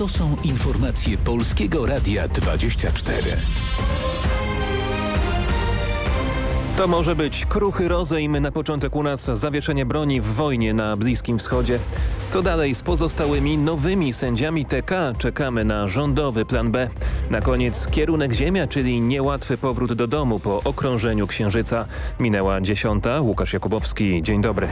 To są informacje Polskiego Radia 24. To może być kruchy rozejm na początek u nas zawieszenie broni w wojnie na Bliskim Wschodzie. Co dalej z pozostałymi nowymi sędziami TK? Czekamy na rządowy plan B. Na koniec kierunek ziemia, czyli niełatwy powrót do domu po okrążeniu Księżyca. Minęła dziesiąta. Łukasz Jakubowski, dzień dobry.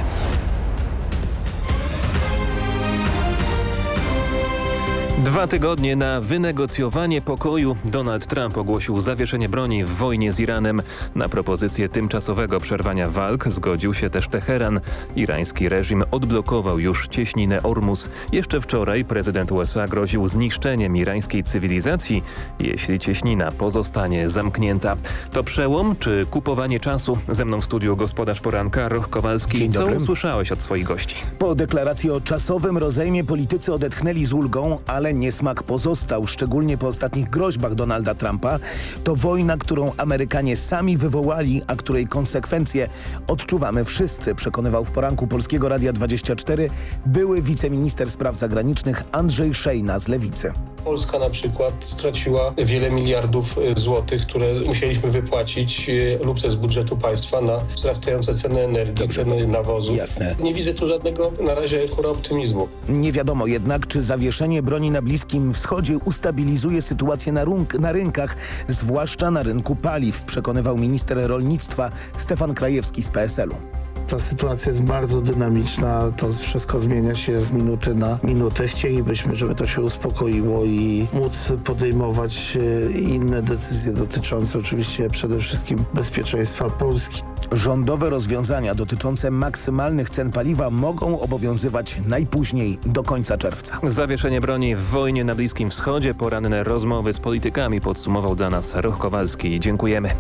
Dwa tygodnie na wynegocjowanie pokoju Donald Trump ogłosił zawieszenie broni w wojnie z Iranem. Na propozycję tymczasowego przerwania walk zgodził się też Teheran. Irański reżim odblokował już cieśninę Ormus. Jeszcze wczoraj prezydent USA groził zniszczeniem irańskiej cywilizacji, jeśli cieśnina pozostanie zamknięta. To przełom czy kupowanie czasu? Ze mną w studiu gospodarz poranka Roch Kowalski. Dzień Co dobry. usłyszałeś od swoich gości? Po deklaracji o czasowym rozejmie politycy odetchnęli z ulgą, ale niesmak pozostał, szczególnie po ostatnich groźbach Donalda Trumpa. To wojna, którą Amerykanie sami wywołali, a której konsekwencje odczuwamy wszyscy, przekonywał w poranku Polskiego Radia 24 były wiceminister spraw zagranicznych Andrzej Szejna z Lewicy. Polska na przykład straciła wiele miliardów y, złotych, które musieliśmy wypłacić y, lub też z budżetu państwa na wzrastające ceny energii, ceny nawozów. Jasne. Nie widzę tu żadnego na razie chóra optymizmu. Nie wiadomo jednak, czy zawieszenie broni na Bliskim Wschodzie ustabilizuje sytuację na, na rynkach, zwłaszcza na rynku paliw, przekonywał minister rolnictwa Stefan Krajewski z PSL-u. Ta sytuacja jest bardzo dynamiczna, to wszystko zmienia się z minuty na minutę. Chcielibyśmy, żeby to się uspokoiło i móc podejmować e, inne decyzje dotyczące oczywiście przede wszystkim bezpieczeństwa Polski. Rządowe rozwiązania dotyczące maksymalnych cen paliwa mogą obowiązywać najpóźniej do końca czerwca. Zawieszenie broni w wojnie na Bliskim Wschodzie, poranne rozmowy z politykami podsumował dla nas Roch Kowalski. Dziękujemy.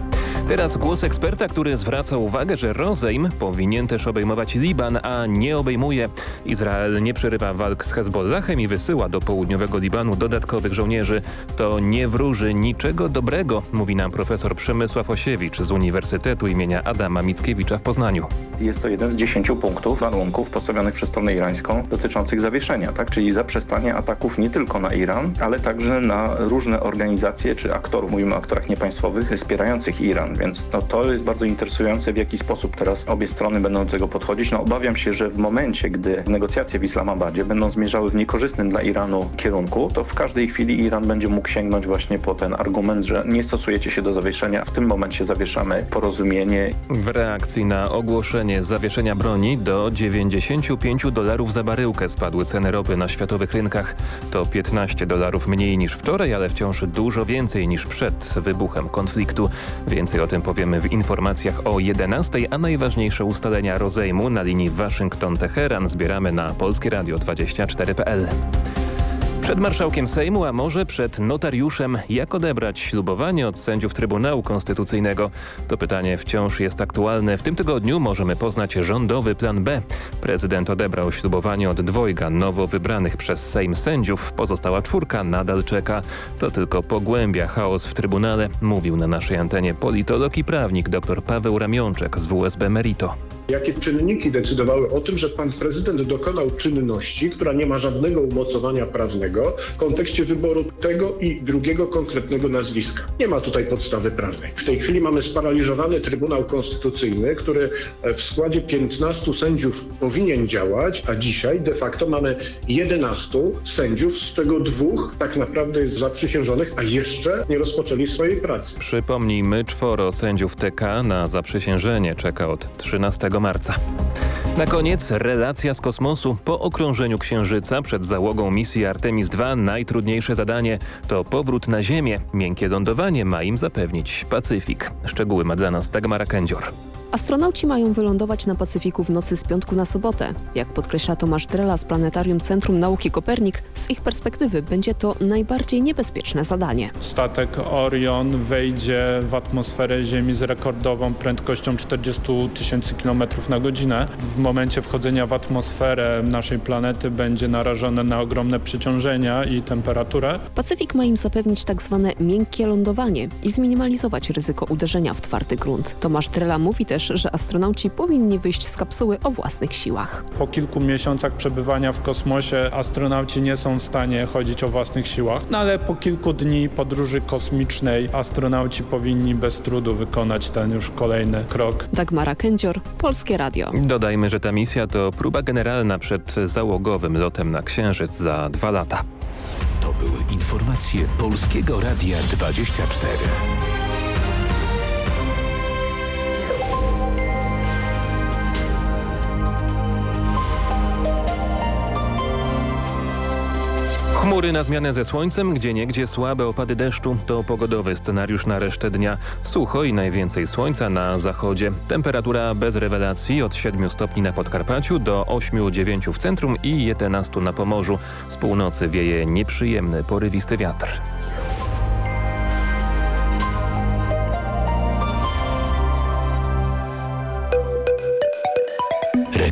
Teraz głos eksperta, który zwraca uwagę, że rozejm powinien też obejmować Liban, a nie obejmuje. Izrael nie przerywa walk z Hezbollahem i wysyła do południowego Libanu dodatkowych żołnierzy. To nie wróży niczego dobrego, mówi nam profesor Przemysław Osiewicz z Uniwersytetu imienia Adama Mickiewicza w Poznaniu. Jest to jeden z dziesięciu punktów, warunków postawionych przez stronę irańską dotyczących zawieszenia, tak? czyli zaprzestania ataków nie tylko na Iran, ale także na różne organizacje czy aktorów, mówimy o aktorach niepaństwowych, wspierających Iran. Więc no, to jest bardzo interesujące, w jaki sposób teraz obie strony będą do tego podchodzić. No, obawiam się, że w momencie, gdy negocjacje w Islamabadzie będą zmierzały w niekorzystnym dla Iranu kierunku, to w każdej chwili Iran będzie mógł sięgnąć właśnie po ten argument, że nie stosujecie się do zawieszenia, w tym momencie zawieszamy porozumienie W reakcji na ogłoszenie zawieszenia broni do 95 dolarów za baryłkę spadły ceny ropy na światowych rynkach. To 15 dolarów mniej niż wczoraj, ale wciąż dużo więcej niż przed wybuchem konfliktu. Więcej o tym powiemy w informacjach o 11, a najważniejsze ustalenia rozejmu na linii Waszyngton-Teheran zbieramy na polskieradio24.pl. Przed marszałkiem Sejmu, a może przed notariuszem, jak odebrać ślubowanie od sędziów Trybunału Konstytucyjnego? To pytanie wciąż jest aktualne. W tym tygodniu możemy poznać rządowy plan B. Prezydent odebrał ślubowanie od dwojga nowo wybranych przez Sejm sędziów. Pozostała czwórka nadal czeka. To tylko pogłębia chaos w Trybunale, mówił na naszej antenie politolog i prawnik dr Paweł Ramionczek z WSB Merito. Jakie czynniki decydowały o tym, że pan prezydent dokonał czynności, która nie ma żadnego umocowania prawnego w kontekście wyboru tego i drugiego konkretnego nazwiska? Nie ma tutaj podstawy prawnej. W tej chwili mamy sparaliżowany Trybunał Konstytucyjny, który w składzie 15 sędziów powinien działać, a dzisiaj de facto mamy 11 sędziów, z czego dwóch tak naprawdę jest zaprzysiężonych, a jeszcze nie rozpoczęli swojej pracy. Przypomnijmy, czworo sędziów TK na zaprzysiężenie czeka od 13 marca. Na koniec relacja z kosmosu. Po okrążeniu Księżyca przed załogą misji Artemis II najtrudniejsze zadanie to powrót na Ziemię. Miękkie lądowanie ma im zapewnić Pacyfik. Szczegóły ma dla nas Dagmara Kędzior. Astronauci mają wylądować na Pacyfiku w nocy z piątku na sobotę. Jak podkreśla Tomasz Drela z Planetarium Centrum Nauki Kopernik, z ich perspektywy będzie to najbardziej niebezpieczne zadanie. Statek Orion wejdzie w atmosferę Ziemi z rekordową prędkością 40 tysięcy km na godzinę. W momencie wchodzenia w atmosferę naszej planety będzie narażone na ogromne przeciążenia i temperaturę. Pacyfik ma im zapewnić tak zwane miękkie lądowanie i zminimalizować ryzyko uderzenia w twardy grunt. Tomasz Drela mówi też, też, że astronauci powinni wyjść z kapsuły o własnych siłach. Po kilku miesiącach przebywania w kosmosie astronauci nie są w stanie chodzić o własnych siłach, no ale po kilku dni podróży kosmicznej astronauci powinni bez trudu wykonać ten już kolejny krok. Dagmara Kędzior, Polskie Radio. Dodajmy, że ta misja to próba generalna przed załogowym lotem na Księżyc za dwa lata. To były informacje Polskiego Radia 24. Chmury na zmianę ze słońcem, gdzie niegdzie słabe opady deszczu to pogodowy scenariusz na resztę dnia. Sucho i najwięcej słońca na zachodzie. Temperatura bez rewelacji od 7 stopni na Podkarpaciu do 8-9 w centrum i 11 na Pomorzu. Z północy wieje nieprzyjemny, porywisty wiatr.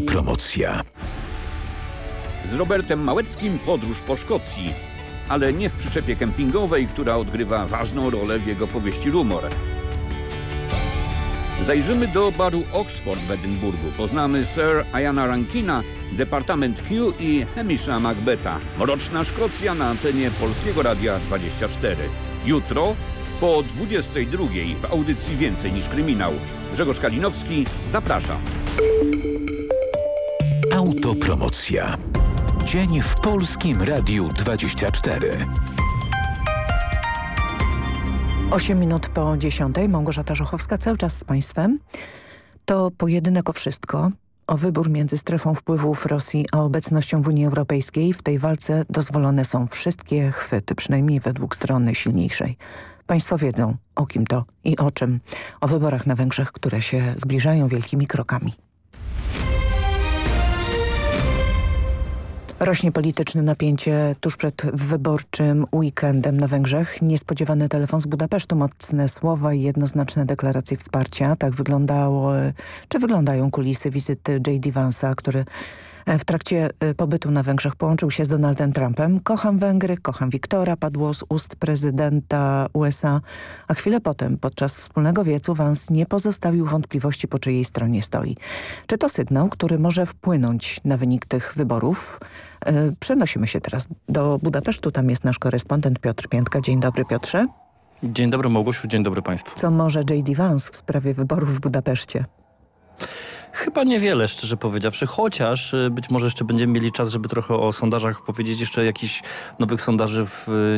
Autopromocja. Z Robertem Małeckim podróż po Szkocji, ale nie w przyczepie kempingowej, która odgrywa ważną rolę w jego powieści Rumor. Zajrzymy do baru Oxford w Edynburgu. Poznamy Sir Iana Rankina, Departament Q i Hamisha Macbeta. Mroczna Szkocja na antenie Polskiego Radia 24. Jutro po 22 w audycji Więcej niż Kryminał. Grzegorz Kalinowski, zapraszam. Autopromocja. Dzień w Polskim Radiu 24. 8 minut po 10. Małgorzata Żochowska cały czas z Państwem. To pojedynek o wszystko. O wybór między strefą wpływów Rosji a obecnością w Unii Europejskiej. W tej walce dozwolone są wszystkie chwyty, przynajmniej według strony silniejszej. Państwo wiedzą o kim to i o czym. O wyborach na Węgrzech, które się zbliżają wielkimi krokami. Rośnie polityczne napięcie tuż przed wyborczym weekendem na Węgrzech. Niespodziewany telefon z Budapesztu, mocne słowa i jednoznaczne deklaracje wsparcia. Tak wyglądało, czy wyglądają kulisy wizyty J.D. Vansa, który w trakcie pobytu na Węgrzech połączył się z Donaldem Trumpem. Kocham Węgry, kocham Wiktora, padło z ust prezydenta USA. A chwilę potem, podczas wspólnego wiecu, Vance nie pozostawił wątpliwości, po czyjej stronie stoi. Czy to sygnał, który może wpłynąć na wynik tych wyborów? Yy, przenosimy się teraz do Budapesztu. Tam jest nasz korespondent Piotr Piętka. Dzień dobry Piotrze. Dzień dobry Małgosiu, dzień dobry Państwu. Co może J.D. Vance w sprawie wyborów w Budapeszcie? Chyba niewiele, szczerze powiedziawszy, chociaż być może jeszcze będziemy mieli czas, żeby trochę o sondażach powiedzieć. Jeszcze jakichś nowych sondaży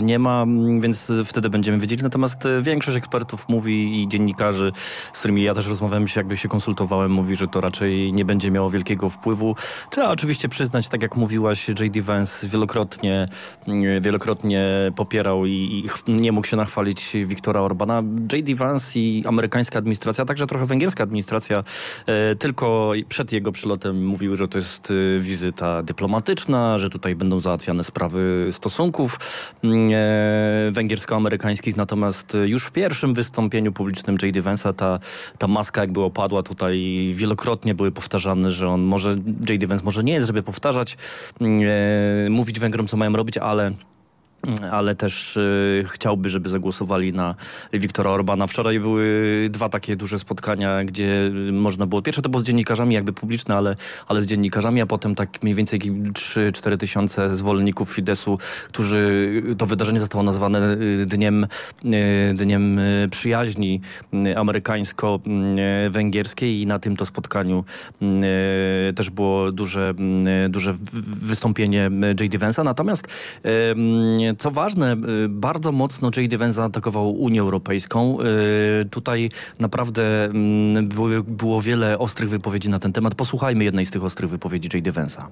nie ma, więc wtedy będziemy wiedzieli. Natomiast większość ekspertów mówi i dziennikarzy, z którymi ja też rozmawiałem się, jakby się konsultowałem, mówi, że to raczej nie będzie miało wielkiego wpływu. Trzeba oczywiście przyznać, tak jak mówiłaś, J.D. Vance wielokrotnie, wielokrotnie popierał i, i nie mógł się nachwalić Wiktora Orbana. J.D. Vance i amerykańska administracja, a także trochę węgierska administracja, e, tylko Przed jego przylotem mówił, że to jest y, wizyta dyplomatyczna, że tutaj będą załatwiane sprawy stosunków mm, e, węgiersko-amerykańskich. Natomiast już w pierwszym wystąpieniu publicznym J.D. Vance'a ta, ta maska jakby opadła. Tutaj wielokrotnie były powtarzane, że on może, J.D. Vance może nie jest, żeby powtarzać, mm, e, mówić Węgrom, co mają robić, ale ale też y, chciałby, żeby zagłosowali na Viktora Orbana. Wczoraj były dwa takie duże spotkania, gdzie można było, pierwsze to było z dziennikarzami jakby publiczne, ale, ale z dziennikarzami, a potem tak mniej więcej 3-4 tysiące zwolenników Fidesu, którzy, to wydarzenie zostało nazwane y, dniem, y, dniem przyjaźni amerykańsko-węgierskiej i na tym to spotkaniu też było duże, duże wystąpienie J.D. Vance'a. Natomiast co ważne, y, bardzo mocno J.D. Vance zaatakował Unię Europejską. Y, tutaj naprawdę mm, było wiele ostrych wypowiedzi na ten temat. Posłuchajmy jednej z tych ostrych wypowiedzi J.D. Vance'a.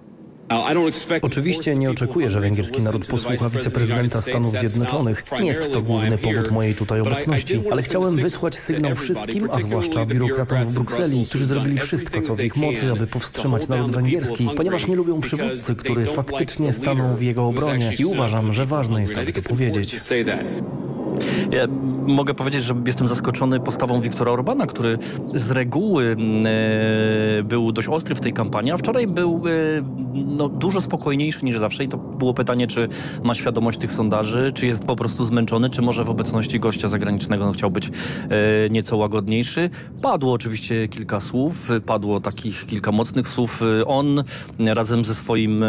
Oczywiście nie oczekuję, że węgierski naród posłucha wiceprezydenta Stanów Zjednoczonych. Nie jest to główny powód mojej tutaj obecności, ale chciałem wysłać sygnał wszystkim, a zwłaszcza biurokratom w Brukseli, którzy zrobili wszystko, co w ich mocy, aby powstrzymać naród węgierski, ponieważ nie lubią przywódcy, który faktycznie stanął w jego obronie i uważam, że ważne jest, aby to powiedzieć. Ja mogę powiedzieć, że jestem zaskoczony postawą Wiktora Orbana, który z reguły e, był dość ostry w tej kampanii, a wczoraj był e, no, dużo spokojniejszy niż zawsze i to było pytanie, czy ma świadomość tych sondaży, czy jest po prostu zmęczony, czy może w obecności gościa zagranicznego no, chciał być e, nieco łagodniejszy. Padło oczywiście kilka słów, padło takich kilka mocnych słów. On razem ze swoim,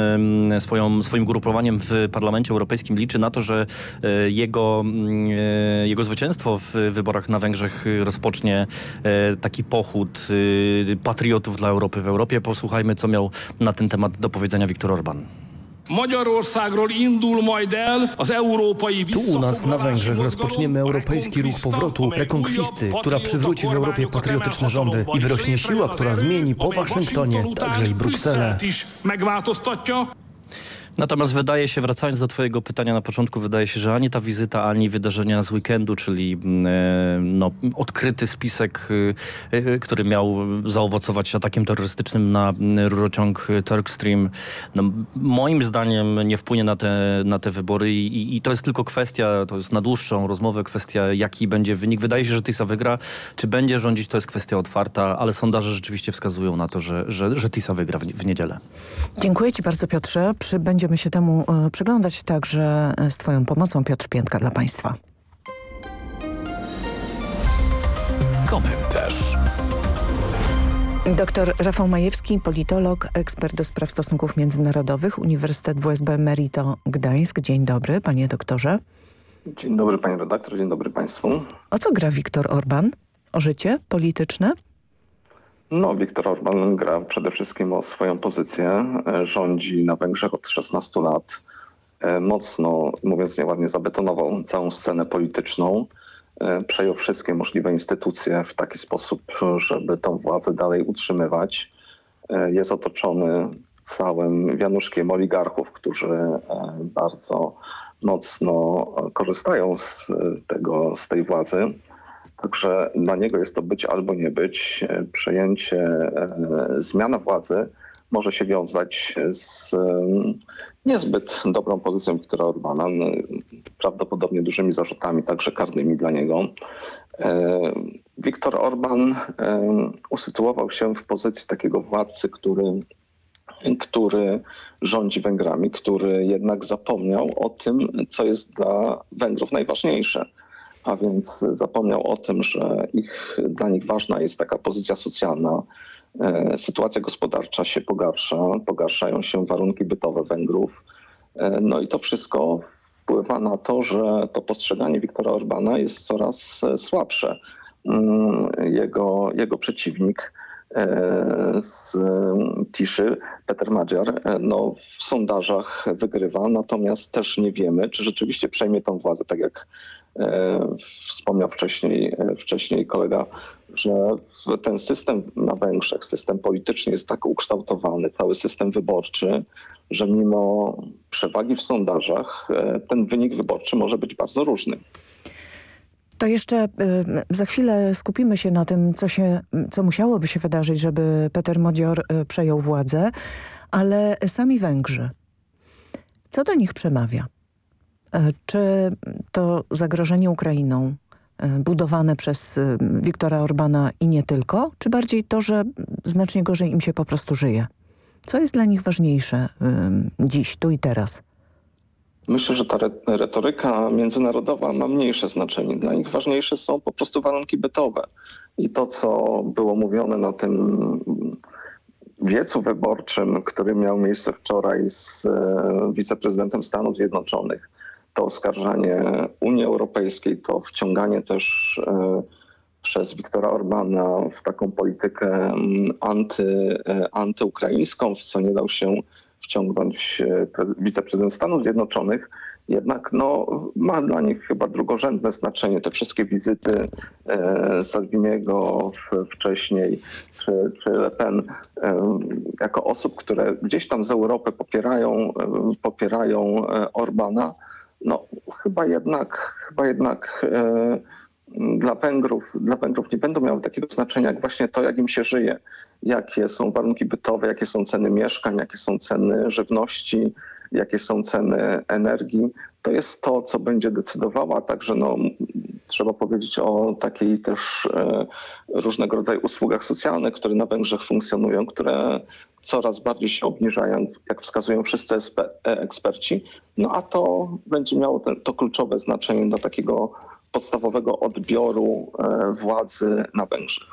swoją, swoim grupowaniem w Parlamencie Europejskim liczy na to, że e, jego E, jego zwycięstwo w wyborach na Węgrzech rozpocznie e, taki pochód patriotów dla Europy w Europie. Posłuchajmy, co miał na ten temat do powiedzenia Viktor Orban. Tu u nas na Węgrzech rozpoczniemy europejski ruch powrotu, rekonkwisty, która przywróci w Europie patriotyczne rządy i wyrośnie siła, która zmieni po Waszyngtonie także i Brukselę. Natomiast wydaje się, wracając do twojego pytania na początku, wydaje się, że ani ta wizyta, ani wydarzenia z weekendu, czyli e, no, odkryty spisek, e, e, który miał zaowocować atakiem terrorystycznym na rurociąg Turkstream, no, moim zdaniem nie wpłynie na te, na te wybory i, i, to jest tylko kwestia, to jest na dłuższą rozmowę, kwestia jaki będzie wynik. Wydaje się, że TISA wygra. Czy będzie rządzić, to jest kwestia otwarta, ale sondaże rzeczywiście wskazują na to, że, że, że TISA wygra w, w niedzielę. Dziękuję Ci bardzo Piotrze. Przybędziemy Będziemy się temu e, przyglądać także e, z Twoją pomocą. Piotr Piętka dla Państwa. Komentarz. Doktor Rafał Majewski, politolog, ekspert do spraw stosunków międzynarodowych, Uniwersytet WSB Merito Gdańsk. Dzień dobry, panie doktorze. Dzień dobry, panie redaktor, dzień dobry państwu. O co gra Viktor Orban? O życie polityczne? No, Viktor Orban gra przede wszystkim o swoją pozycję. E, rządzi na Węgrzech od 16 lat. E, mocno, mówiąc nieładnie, zabetonował całą scenę polityczną. E, przejął wszystkie możliwe instytucje w taki sposób, żeby tą władzę dalej utrzymywać. Jest otoczony całym wianuszkiem oligarchów, którzy bardzo mocno korzystają z, tego, z tej władzy. Także dla niego jest to być albo nie być. E, przejęcie, e, zmiana władzy może się wiązać z niezbyt dobrą pozycją Viktora Orbana, no, prawdopodobnie dużymi zarzutami, także karnymi dla niego. E, Viktor Orban usytuował się w pozycji takiego władcy, który, który rządzi Węgrami, który jednak zapomniał o tym, co jest dla Węgrów najważniejsze – a więc zapomniał o tym, że ich, dla nich ważna jest taka pozycja socjalna. E, sytuacja gospodarcza się pogarsza, pogarszają się warunki bytowe Węgrów. E, no i to wszystko wpływa na to, że to postrzeganie Viktora Orbana jest coraz słabsze. Mm, jego, jego przeciwnik e, z Tiszy, Peter Madziar, no, w sondażach wygrywa, natomiast też nie wiemy, czy rzeczywiście przejmie tą władzę, tak jak E, wspomniał wcześniej, e, wcześniej kolega, że ten system na Węgrzech, system polityczny jest tak ukształtowany, cały system wyborczy, że mimo przewagi w sondażach e, ten wynik wyborczy może być bardzo różny. To jeszcze za chwilę skupimy się na tym, co, się, co musiałoby się wydarzyć, żeby Peter Modzior przejął władzę, ale sami Węgrzy. Co do nich przemawia? Y, czy to zagrożenie Ukrainą budowane przez Wiktora Orbana i nie tylko, czy bardziej to, że znacznie gorzej im się po prostu żyje? Co jest dla nich ważniejsze dziś, tu i teraz? Myślę, że ta retoryka międzynarodowa ma mniejsze znaczenie. Dla nich ważniejsze są po prostu warunki bytowe. I to, co było mówione na tym wiecu wyborczym, który miał miejsce wczoraj z e, wiceprezydentem Stanów Zjednoczonych, to oskarżanie Unii Europejskiej, to wciąganie też e, przez Viktora Orbana w taką politykę anty, e, antyukraińską, w co nie dał się wciągnąć e, wiceprezydent Stanów Zjednoczonych, jednak no, ma dla nich chyba drugorzędne znaczenie. Te wszystkie wizyty e, Salviniego wcześniej, czy, czy Le Pen, e, jako osób, które gdzieś tam z Europy popierają, e, popierają Orbana, no chyba jednak, chyba jednak e, dla Węgrów, dla Węgrów nie będą miały takiego znaczenia jak właśnie to, jak im się żyje jakie są warunki bytowe, jakie są ceny mieszkań, jakie są ceny żywności, jakie są ceny energii. To jest to, co będzie decydowało, a także no, trzeba powiedzieć o takiej też e, różnego rodzaju usługach socjalnych, które na Węgrzech funkcjonują, które coraz bardziej się obniżają, jak wskazują wszyscy e, eksperci. No a to będzie miało to kluczowe znaczenie dla takiego podstawowego odbioru e, władzy na Węgrzech.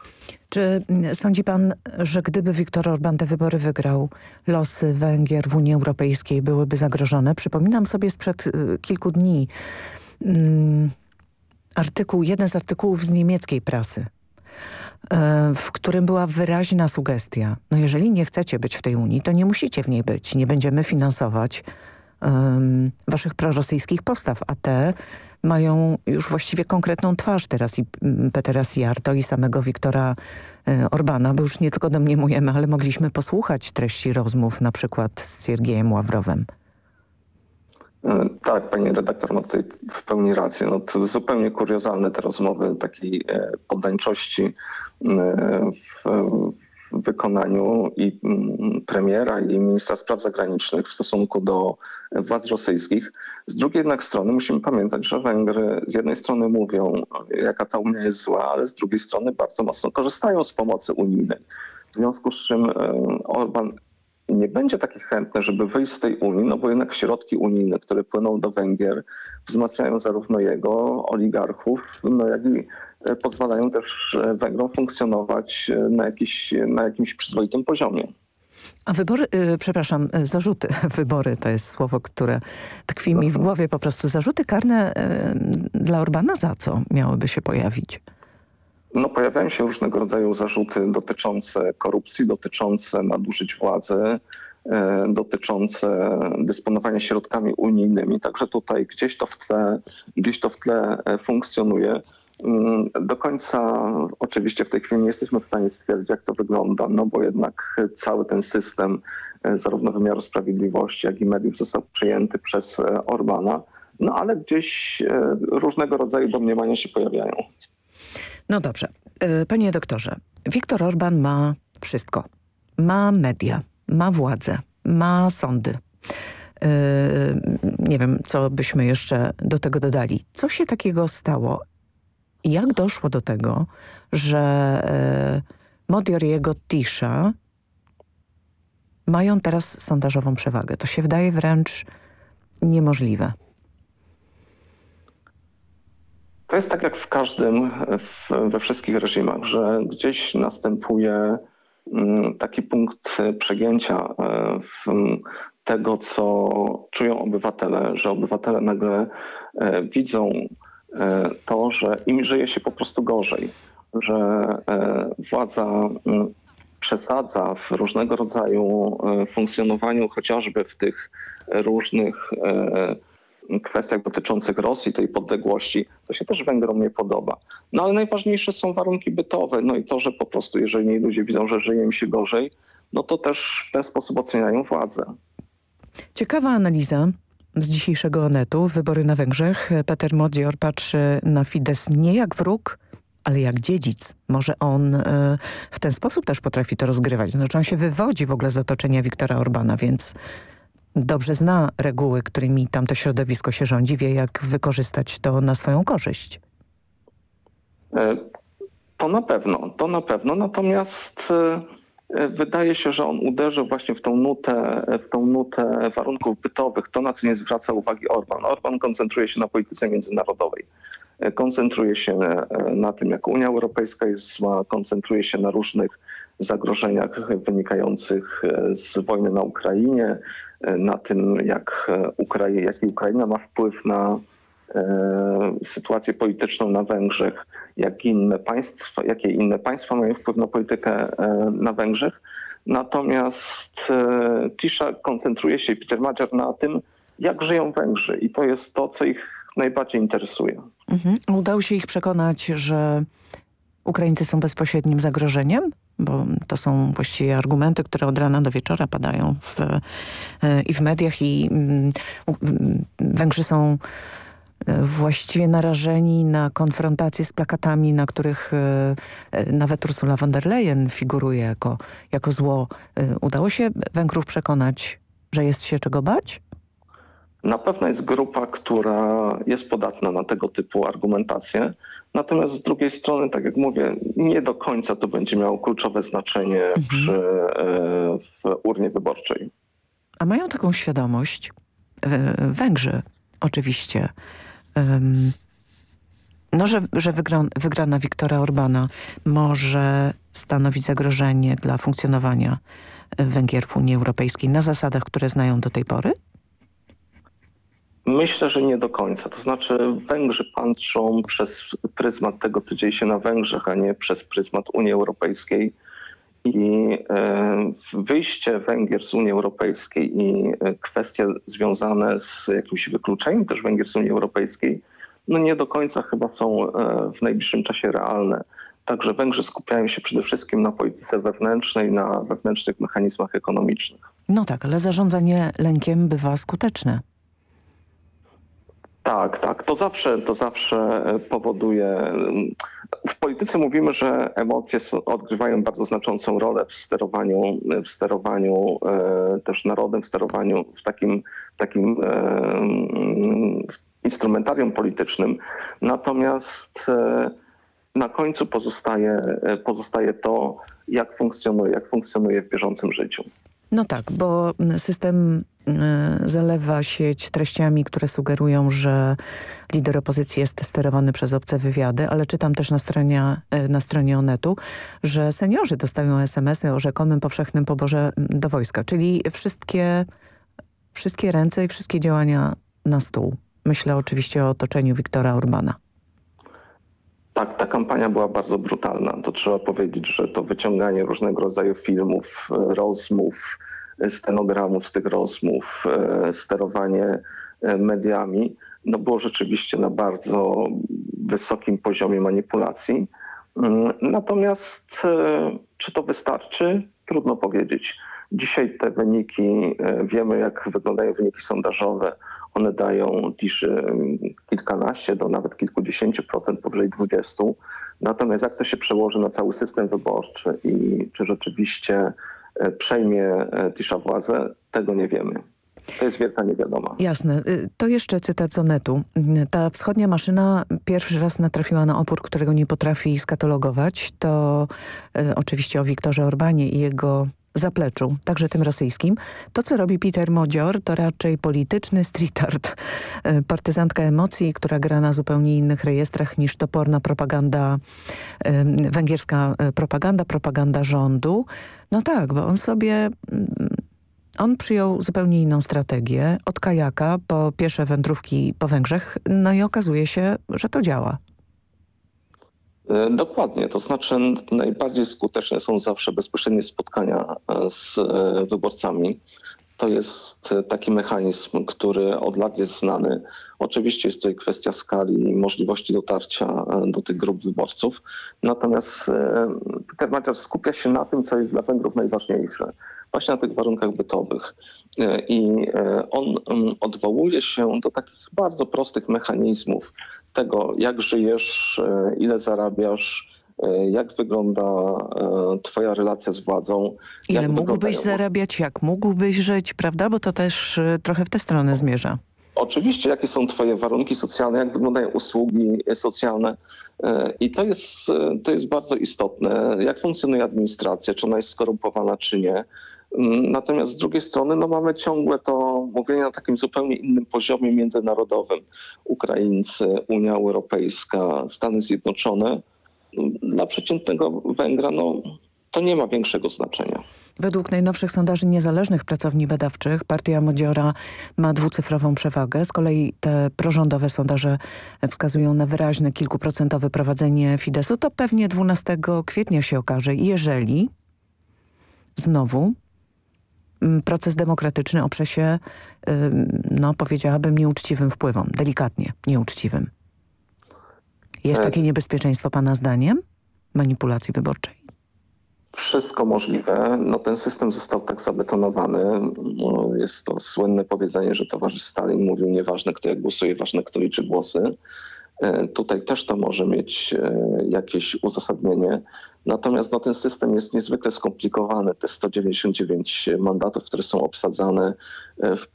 Czy sądzi pan, że gdyby Viktor Orban te wybory wygrał, losy Węgier w Unii Europejskiej byłyby zagrożone? Przypominam sobie sprzed y, kilku dni mm, artykuł, jeden z artykułów z niemieckiej prasy, e, w którym była wyraźna sugestia. No jeżeli nie chcecie być w tej Unii, to nie musicie w niej być. Nie będziemy finansować um, waszych prorosyjskich postaw, a te mają już właściwie konkretną twarz teraz i Petera Sijarto i samego Wiktora e, Orbana, bo już nie tylko domniemujemy, ale mogliśmy posłuchać treści rozmów na przykład z Siergiejem Ławrowem. E, tak, pani redaktor ma tutaj w pełni rację. No, to zupełnie kuriozalne te rozmowy takiej e, poddańczości w, w wykonaniu i mm, premiera i ministra spraw zagranicznych w stosunku do władz rosyjskich. Z drugiej jednak strony musimy pamiętać, że Węgry z jednej strony mówią, jaka ta Unia jest zła, ale z drugiej strony bardzo mocno korzystają z pomocy unijnej. W związku z czym Orban nie będzie taki chętny, żeby wyjść z tej Unii, no bo jednak środki unijne, które płyną do Węgier, wzmacniają zarówno jego oligarchów, no jak i pozwalają też e, Węgrom funkcjonować na, jakiś, na jakimś przyzwoitym poziomie. A wybory, yy, przepraszam, zarzuty, wybory to jest słowo, które tkwi mi w głowie po prostu. Zarzuty karne yy, dla Orbana za co miałyby się pojawić? No, pojawiają się różnego rodzaju zarzuty dotyczące korupcji, dotyczące nadużyć władzy, yy, dotyczące dysponowania środkami unijnymi. Także tutaj gdzieś to w tle, gdzieś to w tle e, funkcjonuje. Mm, do końca oczywiście w tej chwili nie jesteśmy w stanie stwierdzić, jak to wygląda, no bo jednak cały ten system e, zarówno wymiaru sprawiedliwości, jak i mediów został przejęty przez e, Orbana, no ale gdzieś e, różnego rodzaju domniemania się pojawiają. No dobrze. Panie doktorze, Viktor Orban ma wszystko. Ma media, ma władzę, ma sądy. nie wiem, co byśmy jeszcze do tego dodali. Co się takiego stało? Jak doszło do tego, że e, Modior i jego Tisza mają teraz sondażową przewagę. To się wydaje wręcz niemożliwe. To jest tak jak w każdym, w, we wszystkich reżimach, że gdzieś następuje mm, taki punkt przegięcia e, tego, co czują obywatele, że obywatele nagle e, widzą to, że im żyje się po prostu gorzej, że e, władza przesadza w różnego rodzaju e, funkcjonowaniu, chociażby w tych różnych kwestiach dotyczących Rosji, tej podległości, to się też Węgrom nie podoba. No ale najważniejsze są warunki bytowe, no i to, że po prostu jeżeli ludzie widzą, że żyje im się gorzej, no to też w ten sposób oceniają władzę. Ciekawa analiza z dzisiejszego Onetu, wybory na Węgrzech. Peter Modzior patrzy na Fidesz nie jak wróg, ale jak dziedzic. Może on y, w ten sposób też potrafi to rozgrywać. Znaczy on się wywodzi w ogóle z otoczenia Wiktora Orbana, więc dobrze zna reguły, którymi tamto środowisko się rządzi, wie jak wykorzystać to na swoją korzyść. E, to na pewno, to na pewno. Natomiast e, wydaje się, że on uderzył właśnie w tą nutę, w tą nutę warunków bytowych, to na co nie zwraca uwagi Orban. Orban koncentruje się na polityce międzynarodowej. E, koncentruje się na tym, jak Unia Europejska jest zła, koncentruje się na różnych zagrożeniach wynikających z wojny na Ukrainie, na tym, jak jaki Ukraina ma wpływ na e, sytuację polityczną na Węgrzech, jak inne państwa, jakie inne państwa mają wpływ na politykę e, na Węgrzech. Natomiast e, Tisza koncentruje się, Peter Madziar, na tym, jak żyją Węgrzy i to jest to, co ich najbardziej interesuje. Mhm. Udało się ich przekonać, że Ukraińcy są bezpośrednim zagrożeniem? Bo to są właściwie argumenty, które od rana do wieczora padają w, i w mediach i mm, Węgrzy są właściwie narażeni na konfrontację z plakatami, na których nawet Ursula von der Leyen figuruje jako, jako zło. Udało się Węgrów przekonać, że jest się czego bać? Na pewno jest grupa, która jest podatna na tego typu argumentacje. Natomiast z drugiej strony, tak jak mówię, nie do końca to będzie miało kluczowe znaczenie mhm. przy, w urnie wyborczej. A mają taką świadomość, Węgrzy oczywiście, no, że, że wygrana, wygrana Wiktora Orbana może stanowić zagrożenie dla funkcjonowania Węgier w Unii Europejskiej na zasadach, które znają do tej pory? Myślę, że nie do końca. To znaczy Węgrzy patrzą przez pryzmat tego, co dzieje się na Węgrzech, a nie przez pryzmat Unii Europejskiej. I e, wyjście Węgier z Unii Europejskiej i e, kwestie związane z jakimś wykluczeniem też Węgier z Unii Europejskiej, no nie do końca chyba są e, w najbliższym czasie realne. Także Węgrzy skupiają się przede wszystkim na polityce wewnętrznej, na wewnętrznych mechanizmach ekonomicznych. No tak, ale zarządzanie lękiem bywa skuteczne. Tak, tak. To zawsze, to zawsze powoduje. W polityce mówimy, że emocje odgrywają bardzo znaczącą rolę w sterowaniu, w sterowaniu e, też narodem, w sterowaniu w takim, takim e, instrumentarium politycznym. Natomiast e, na końcu pozostaje, pozostaje to, jak funkcjonuje, jak funkcjonuje w bieżącym życiu. No tak, bo system e, zalewa sieć treściami, które sugerują, że lider opozycji jest sterowany przez obce wywiady, ale czytam też na stronie, e, na stronie Onetu, że seniorzy dostają SMS-y o rzekomym powszechnym poborze do wojska, czyli wszystkie, wszystkie ręce i wszystkie działania na stół. Myślę oczywiście o otoczeniu Wiktora Urbana. Tak, ta kampania była bardzo brutalna. To trzeba powiedzieć, że to wyciąganie różnego rodzaju filmów, rozmów, stenogramów z tych rozmów, e, sterowanie e, mediami, no było rzeczywiście na bardzo wysokim poziomie manipulacji. Mm, natomiast e, czy to wystarczy? Trudno powiedzieć. Dzisiaj te wyniki, wiemy jak wyglądają wyniki sondażowe one dają tiszy kilkanaście do nawet kilkudziesięciu procent, powyżej 20. Natomiast jak to się przełoży na cały system wyborczy i czy rzeczywiście przejmie e, Tisza władzę, tego nie wiemy. To jest wielka niewiadoma. Jasne. Y, to jeszcze cytat z Onetu. Ta wschodnia maszyna pierwszy raz natrafiła na opór, którego nie potrafi skatalogować. To y, oczywiście o Wiktorze Orbanie i jego zapleczu, także tym rosyjskim. To, co robi Peter Modzior, to raczej polityczny street art. E, partyzantka emocji, która gra na zupełnie innych rejestrach niż toporna propaganda, węgierska e, propaganda, propaganda rządu. No tak, bo on sobie... Mm, on przyjął zupełnie inną strategię, od kajaka po piesze wędrówki po Węgrzech, no i okazuje się, że to działa. E, dokładnie, to znaczy najbardziej skuteczne są zawsze bezpośrednie spotkania e, z e, wyborcami. to jest taki mechanizm, który od lat jest znany. Oczywiście jest tutaj kwestia skali i możliwości dotarcia do tych grup wyborców. Natomiast Peter skupia się na tym, co jest dla Węgrów najważniejsze. Właśnie na tych warunkach bytowych. I on odwołuje się do takich bardzo prostych mechanizmów tego, jak żyjesz, ile zarabiasz, jak wygląda twoja relacja z władzą. Ile mógłbyś zarabiać, jak mógłbyś żyć, prawda? Bo to też trochę w tę stronę zmierza. Oczywiście, jakie są twoje warunki socjalne, jak wyglądają usługi socjalne i to jest, to jest bardzo istotne. Jak funkcjonuje administracja, czy ona jest skorumpowana, czy nie. Natomiast z drugiej strony no mamy ciągle to mówienie na takim zupełnie innym poziomie międzynarodowym. Ukraińcy, Unia Europejska, Stany Zjednoczone. Dla przeciętnego Węgra no, to nie ma większego znaczenia. Według najnowszych sondaży niezależnych pracowni badawczych partia Modziora ma dwucyfrową przewagę. Z kolei te prorządowe sondaże wskazują na wyraźne kilkuprocentowe prowadzenie Fidesu. To pewnie 12 kwietnia się okaże, jeżeli znowu proces demokratyczny oprze się, no powiedziałabym, nieuczciwym wpływom. Delikatnie nieuczciwym. Jest takie niebezpieczeństwo pana zdaniem manipulacji wyborczej? Wszystko możliwe. No, ten system został tak zabetonowany. No, jest to słynne powiedzenie, że towarzysz Stalin mówił nieważne kto jak głosuje, ważne kto liczy głosy. Tutaj też to może mieć jakieś uzasadnienie. Natomiast no, ten system jest niezwykle skomplikowany. Te 199 mandatów, które są obsadzane w,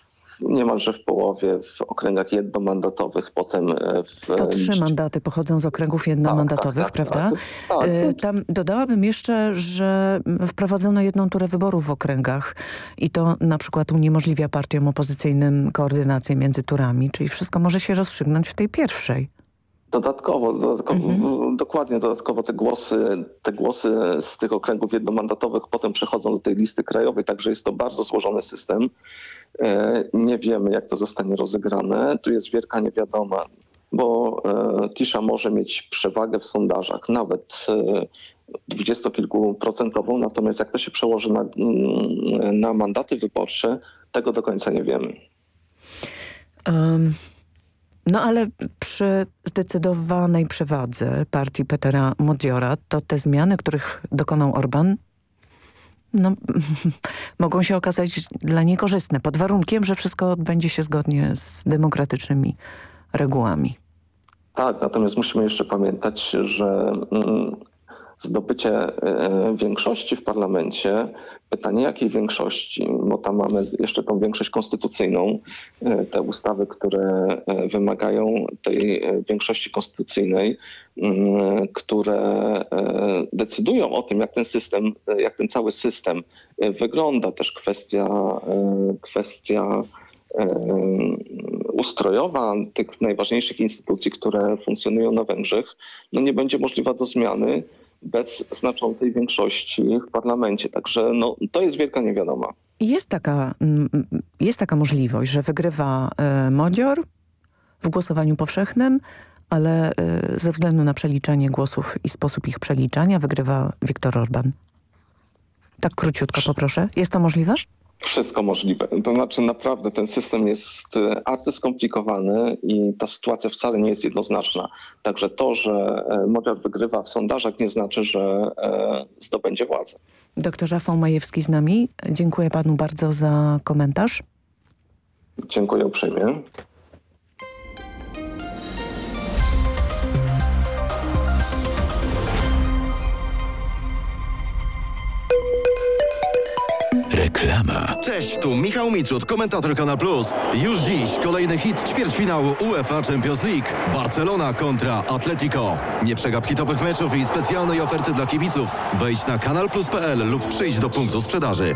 niemalże w połowie w okręgach jednomandatowych, potem w... 103 mandaty pochodzą z okręgów jednomandatowych, tak, tak, prawda? Tak, tak. Tam dodałabym jeszcze, że wprowadzono jedną turę wyborów w okręgach i to na przykład uniemożliwia partiom opozycyjnym koordynację między turami, czyli wszystko może się rozstrzygnąć w tej pierwszej. Dodatkowo, dodatkowo mhm. dokładnie dodatkowo te głosy, te głosy z tych okręgów jednomandatowych potem przechodzą do tej listy krajowej, także jest to bardzo złożony system. Nie wiemy jak to zostanie rozegrane. Tu jest wielka niewiadoma, bo Tisza może mieć przewagę w sondażach, nawet dwudziestokilkuprocentową, natomiast jak to się przełoży na, na mandaty wyborcze, tego do końca nie wiemy. Um. No ale przy zdecydowanej przewadze partii Petera Modiora to te zmiany, których dokonał Orban, no, mogą się okazać dla niej korzystne, pod warunkiem, że wszystko odbędzie się zgodnie z demokratycznymi regułami. Tak, natomiast musimy jeszcze pamiętać, że zdobycie większości w parlamencie, pytanie jakiej większości, bo tam mamy jeszcze tą większość konstytucyjną, te ustawy, które wymagają tej większości konstytucyjnej, które decydują o tym, jak ten system, jak ten cały system wygląda, też kwestia, kwestia ustrojowa tych najważniejszych instytucji, które funkcjonują na Węgrzech, no nie będzie możliwa do zmiany bez znaczącej większości w parlamencie. Także no, to jest wielka niewiadoma. Jest taka, jest taka możliwość, że wygrywa Modzior w głosowaniu powszechnym, ale ze względu na przeliczanie głosów i sposób ich przeliczania wygrywa Viktor Orban. Tak króciutko poproszę. Jest to możliwe? Wszystko możliwe. To znaczy naprawdę ten system jest arcyskomplikowany i ta sytuacja wcale nie jest jednoznaczna. Także to, że Modiar wygrywa w sondażach nie znaczy, że zdobędzie władzę. Doktor Rafał Majewski z nami. Dziękuję panu bardzo za komentarz. Dziękuję uprzejmie. Reklama. Cześć, tu Michał Mitrud, komentator Kanal Plus. Już dziś kolejny hit ćwierćfinału UEFA Champions League. Barcelona kontra Atletico. Nie przegap hitowych meczów i specjalnej oferty dla kibiców. Wejdź na kanalplus.pl lub przyjdź do punktu sprzedaży.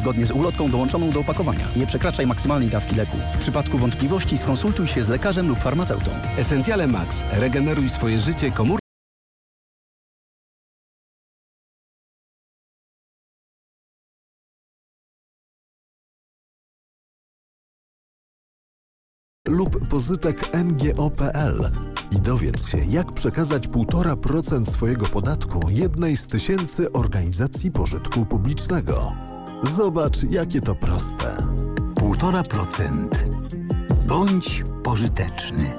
zgodnie z ulotką dołączoną do opakowania. Nie przekraczaj maksymalnej dawki leku. W przypadku wątpliwości skonsultuj się z lekarzem lub farmaceutą. Essentiale Max. Regeneruj swoje życie komórką. lub pozytek ngo.pl i dowiedz się, jak przekazać 1,5% swojego podatku jednej z tysięcy organizacji pożytku publicznego. Zobacz, jakie to proste. 1,5%. Bądź pożyteczny.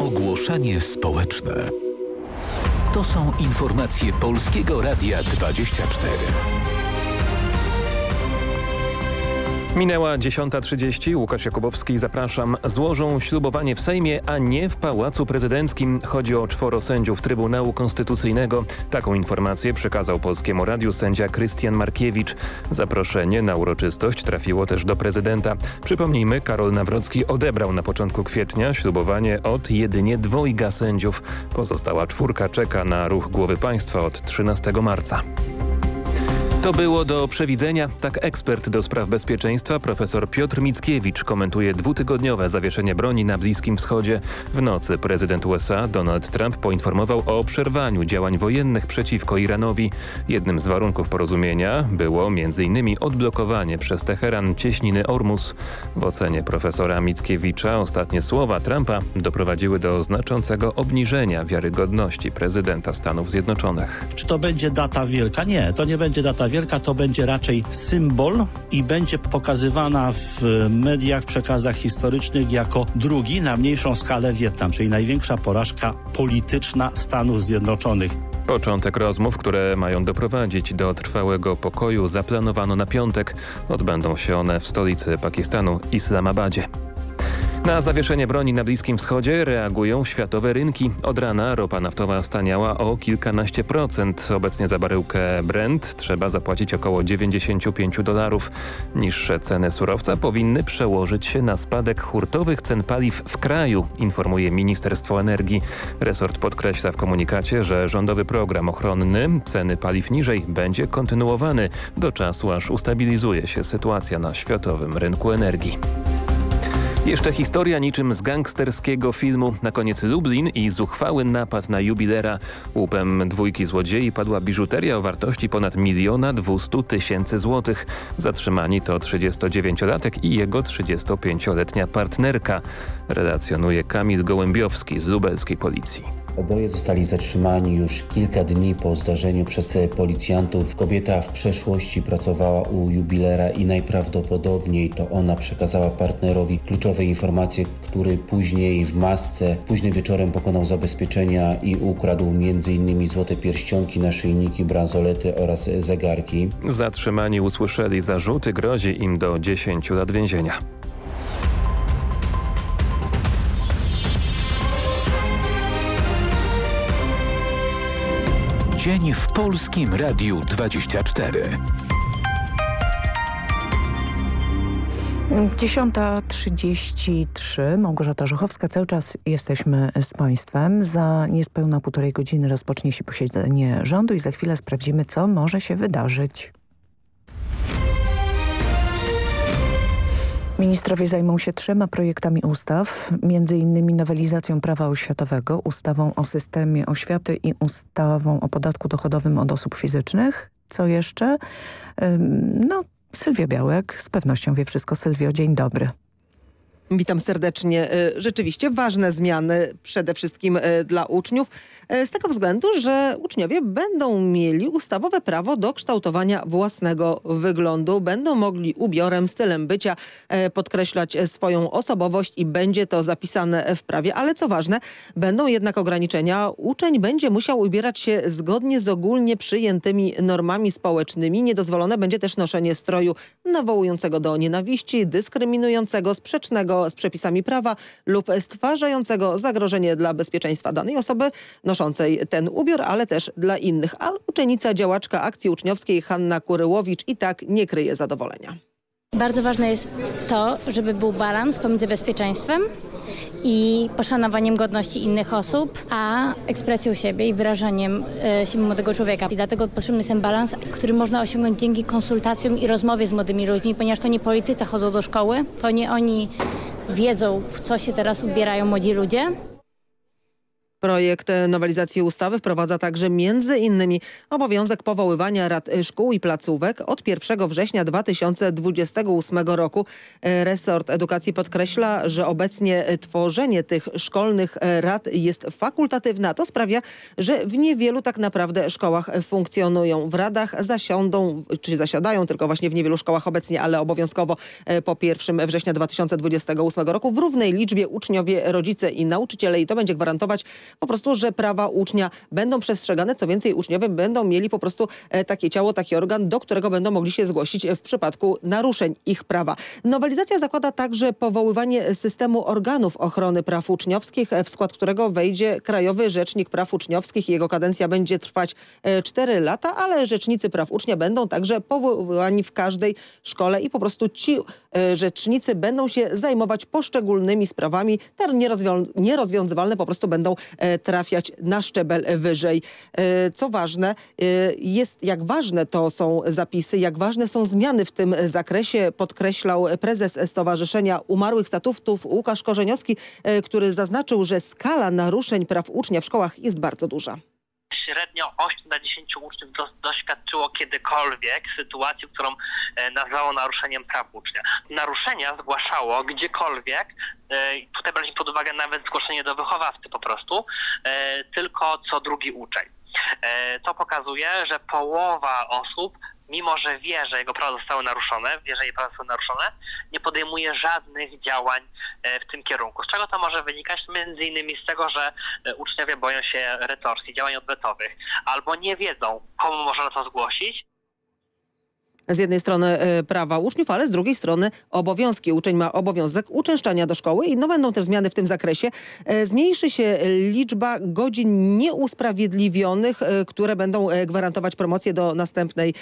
Ogłoszenie społeczne. To są informacje Polskiego Radia 24. Minęła 10.30. Łukasz Jakubowski, zapraszam. Złożą ślubowanie w Sejmie, a nie w Pałacu Prezydenckim. Chodzi o czworo sędziów Trybunału Konstytucyjnego. Taką informację przekazał Polskiemu Radiu sędzia Krystian Markiewicz. Zaproszenie na uroczystość trafiło też do prezydenta. Przypomnijmy, Karol Nawrocki odebrał na początku kwietnia ślubowanie od jedynie dwojga sędziów. Pozostała czwórka czeka na ruch głowy państwa od 13 marca. To było do przewidzenia. Tak ekspert do spraw bezpieczeństwa profesor Piotr Mickiewicz komentuje dwutygodniowe zawieszenie broni na Bliskim Wschodzie. W nocy prezydent USA Donald Trump poinformował o przerwaniu działań wojennych przeciwko Iranowi. Jednym z warunków porozumienia było m.in. odblokowanie przez Teheran cieśniny Ormus. W ocenie profesora Mickiewicza ostatnie słowa Trumpa doprowadziły do znaczącego obniżenia wiarygodności prezydenta Stanów Zjednoczonych. Czy to będzie data wielka? Nie, to nie będzie data wielka to będzie raczej symbol i będzie pokazywana w mediach, w przekazach historycznych jako drugi na mniejszą skalę Wietnam, czyli największa porażka polityczna Stanów Zjednoczonych. Początek rozmów, które mają doprowadzić do trwałego pokoju zaplanowano na piątek. Odbędą się one w stolicy Pakistanu, Islamabadzie. Na zawieszenie broni na Bliskim Wschodzie reagują światowe rynki. Od rana ropa naftowa staniała o kilkanaście procent. Obecnie za baryłkę Brent trzeba zapłacić około 95 dolarów. Niższe ceny surowca powinny przełożyć się na spadek hurtowych cen paliw w kraju, informuje Ministerstwo Energii. Resort podkreśla w komunikacie, że rządowy program ochronny ceny paliw niżej będzie kontynuowany do czasu, aż ustabilizuje się sytuacja na światowym rynku energii. Jeszcze historia niczym z gangsterskiego filmu. Na koniec Lublin i zuchwały napad na jubilera. Łupem dwójki złodziei padła biżuteria o wartości ponad miliona dwustu tysięcy złotych. Zatrzymani to 39-latek i jego 35-letnia partnerka. Relacjonuje Kamil Gołębiowski z lubelskiej policji. Oboje zostali zatrzymani już kilka dni po zdarzeniu przez policjantów. Kobieta w przeszłości pracowała u jubilera i najprawdopodobniej to ona przekazała partnerowi kluczowe informacje, który później w masce późnym wieczorem pokonał zabezpieczenia i ukradł m.in. złote pierścionki, naszyjniki, bransolety oraz zegarki. Zatrzymani usłyszeli zarzuty, grozi im do 10 lat więzienia. Dzień w Polskim Radiu 24. 10.33, Małgorzata Żuchowska. Cały czas jesteśmy z Państwem. Za niespełna półtorej godziny rozpocznie się posiedzenie rządu i za chwilę sprawdzimy, co może się wydarzyć. Ministrowie zajmą się trzema projektami ustaw, między innymi nowelizacją prawa oświatowego, ustawą o systemie oświaty i ustawą o podatku dochodowym od osób fizycznych. Co jeszcze? No, Sylwia Białek z pewnością wie wszystko. Sylwio, dzień dobry. Witam serdecznie. Rzeczywiście ważne zmiany przede wszystkim dla uczniów z tego względu, że uczniowie będą mieli ustawowe prawo do kształtowania własnego wyglądu. Będą mogli ubiorem, stylem bycia podkreślać swoją osobowość i będzie to zapisane w prawie. Ale co ważne, będą jednak ograniczenia. Uczeń będzie musiał ubierać się zgodnie z ogólnie przyjętymi normami społecznymi. Niedozwolone będzie też noszenie stroju nawołującego do nienawiści, dyskryminującego, sprzecznego z przepisami prawa lub stwarzającego zagrożenie dla bezpieczeństwa danej osoby noszącej ten ubiór, ale też dla innych. A uczennica działaczka akcji uczniowskiej Hanna Kuryłowicz i tak nie kryje zadowolenia. Bardzo ważne jest to, żeby był balans pomiędzy bezpieczeństwem i poszanowaniem godności innych osób, a ekspresją siebie i wyrażaniem e, siebie młodego człowieka. I dlatego potrzebny jest ten balans, który można osiągnąć dzięki konsultacjom i rozmowie z młodymi ludźmi, ponieważ to nie politycy chodzą do szkoły, to nie oni wiedzą, w co się teraz ubierają młodzi ludzie, Projekt nowelizacji ustawy wprowadza także między innymi obowiązek powoływania rad szkół i placówek od 1 września 2028 roku. Resort Edukacji podkreśla, że obecnie tworzenie tych szkolnych rad jest fakultatywne, a to sprawia, że w niewielu tak naprawdę szkołach funkcjonują. W radach zasiądą, czy zasiadają tylko właśnie w niewielu szkołach obecnie, ale obowiązkowo po 1 września 2028 roku w równej liczbie uczniowie, rodzice i nauczyciele i to będzie gwarantować po prostu, że prawa ucznia będą przestrzegane. Co więcej, uczniowie będą mieli po prostu e, takie ciało, taki organ, do którego będą mogli się zgłosić w przypadku naruszeń ich prawa. Nowelizacja zakłada także powoływanie systemu organów ochrony praw uczniowskich, w skład którego wejdzie Krajowy Rzecznik Praw Uczniowskich. Jego kadencja będzie trwać 4 e, lata, ale rzecznicy praw ucznia będą także powoływani w każdej szkole i po prostu ci e, rzecznicy będą się zajmować poszczególnymi sprawami. Te nierozwiązywalne po prostu będą trafiać na szczebel wyżej. E, co ważne, e, jest jak ważne to są zapisy, jak ważne są zmiany w tym zakresie, podkreślał prezes Stowarzyszenia Umarłych Statutów Łukasz Korzeniowski, e, który zaznaczył, że skala naruszeń praw ucznia w szkołach jest bardzo duża średnio 8 na 10 uczniów do, doświadczyło kiedykolwiek sytuacji, którą e, nazwało naruszeniem praw ucznia. Naruszenia zgłaszało gdziekolwiek, e, tutaj braliśmy pod uwagę nawet zgłoszenie do wychowawcy po prostu, e, tylko co drugi uczeń. To pokazuje, że połowa osób mimo że wie, że jego prawa zostały naruszone, wie, że jej prawa są naruszone, nie podejmuje żadnych działań e, w tym kierunku. Z czego to może wynikać? Między innymi z tego, że e, uczniowie boją się retorsji, działań odwetowych, albo nie wiedzą, komu można to zgłosić, z jednej strony e, prawa uczniów, ale z drugiej strony obowiązki. Uczeń ma obowiązek uczęszczania do szkoły i no będą też zmiany w tym zakresie. E, zmniejszy się liczba godzin nieusprawiedliwionych, e, które będą gwarantować promocję do następnej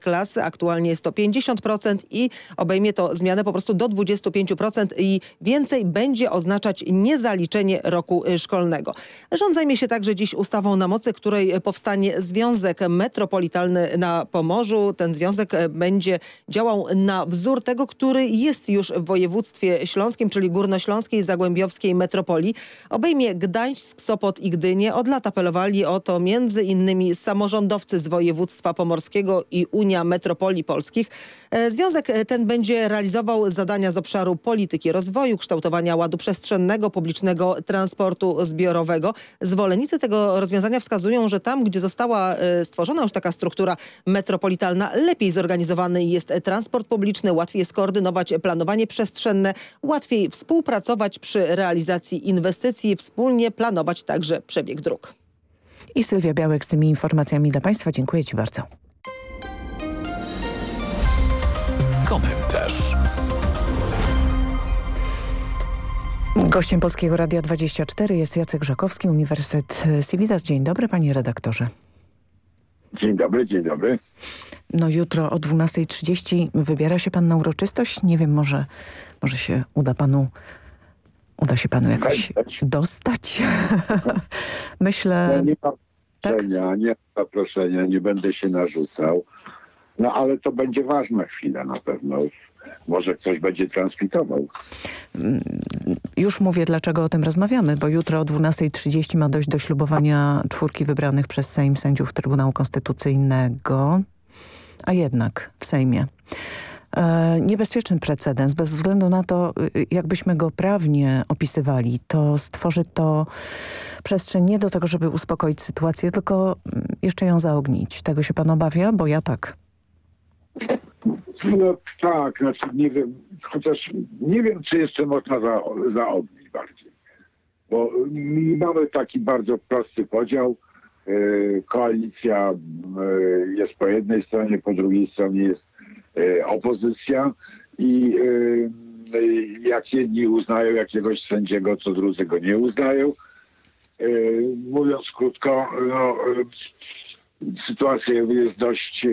klasy. Aktualnie jest to 50% i obejmie to zmianę po prostu do 25% i więcej będzie oznaczać niezaliczenie roku szkolnego. Rząd zajmie się także dziś ustawą na mocy, której powstanie Związek Metropolitalny na Pomorzu. Ten związek będzie działał na wzór tego, który jest już w województwie śląskim, czyli górnośląskiej, zagłębiowskiej metropolii. Obejmie Gdańsk, Sopot i Gdynię. Od lat apelowali o to między innymi samorządowcy z województwa pomorskiego i Unia Metropolii Polskich. E, związek ten będzie realizował zadania z obszaru polityki rozwoju, kształtowania ładu przestrzennego, publicznego transportu zbiorowego. Zwolennicy tego rozwiązania wskazują, że tam, gdzie została e, stworzona już taka struktura metropolitalna, lepiej zorganizowany jest transport publiczny, łatwiej jest koordynować planowanie przestrzenne, łatwiej współpracować przy realizacji inwestycji, wspólnie planować także przebieg dróg. I Sylwia Białek z tymi informacjami dla Państwa. Dziękuję Ci bardzo. Komentarz. Gościem Polskiego Radia 24 jest Jacek Żakowski, Uniwersytet Civitas. Dzień dobry panie redaktorze. Dzień dobry, dzień dobry. No jutro o 12.30 wybiera się pan na uroczystość. Nie wiem, może, może się uda panu uda się panu jakoś dostać. Myślę... nie ma zaproszenia, tak? nie zaproszenia, nie będę się narzucał. No ale to będzie ważna chwila na pewno. Może ktoś będzie transmitował. Mm, już mówię, dlaczego o tym rozmawiamy, bo jutro o 12.30 ma dojść do ślubowania czwórki wybranych przez Sejm sędziów Trybunału Konstytucyjnego, a jednak w Sejmie. E, niebezpieczny precedens, bez względu na to, y, jakbyśmy go prawnie opisywali, to stworzy to przestrzeń nie do tego, żeby uspokoić sytuację, tylko mm, jeszcze ją zaognić. Tego się pan obawia? Bo ja tak. No tak, znaczy nie wiem, chociaż nie wiem, czy jeszcze można za, zaognić bardziej. Bo mamy taki bardzo prosty podział. E, koalicja e, jest po jednej stronie, po drugiej stronie jest e, opozycja i jak jedni uznają jakiegoś sędziego, to drudzy go nie uznają. Mówiąc krótko, no, sytuacja jest dość,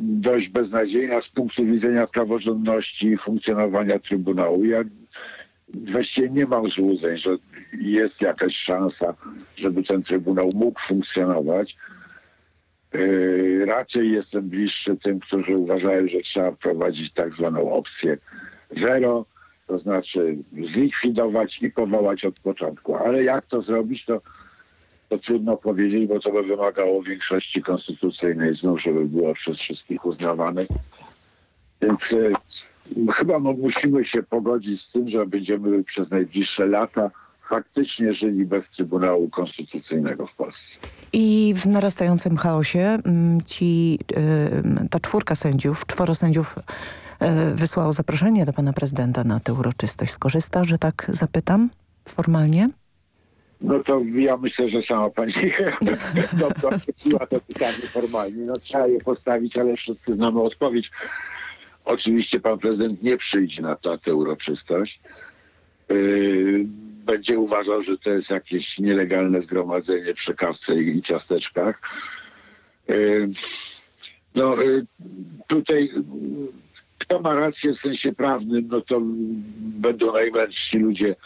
dość beznadziejna z punktu widzenia praworządności i funkcjonowania Trybunału. Ja właściwie nie mam złudzeń, że jest jakaś szansa, żeby ten Trybunał mógł funkcjonować. Yy, raczej jestem bliższy tym, którzy uważają, że trzeba wprowadzić tak zwaną opcję zero, to znaczy zlikwidować i powołać od początku. Ale jak to zrobić, to, to trudno powiedzieć, bo to by wymagało większości konstytucyjnej znów, żeby było przez wszystkich uznawane. Więc y, chyba no, musimy się pogodzić z tym, że będziemy przez najbliższe lata faktycznie żyli bez Trybunału Konstytucyjnego w Polsce. I w narastającym chaosie mm, ci, ta czwórka sędziów, czworo sędziów y, wysłało zaproszenie do pana prezydenta na tę uroczystość. Skorzysta, że tak zapytam formalnie? No to ja myślę, że sama pani dobrze to pytanie formalnie. No trzeba je postawić, ale wszyscy znamy odpowiedź. Oczywiście pan prezydent nie przyjdzie na, tę uroczystość. Yy, będzie uważał, że to jest jakieś nielegalne zgromadzenie przy kawce i, ciasteczkach. Yy, no yy, tutaj kto ma rację w sensie prawnym, no to będą najmężsi ludzie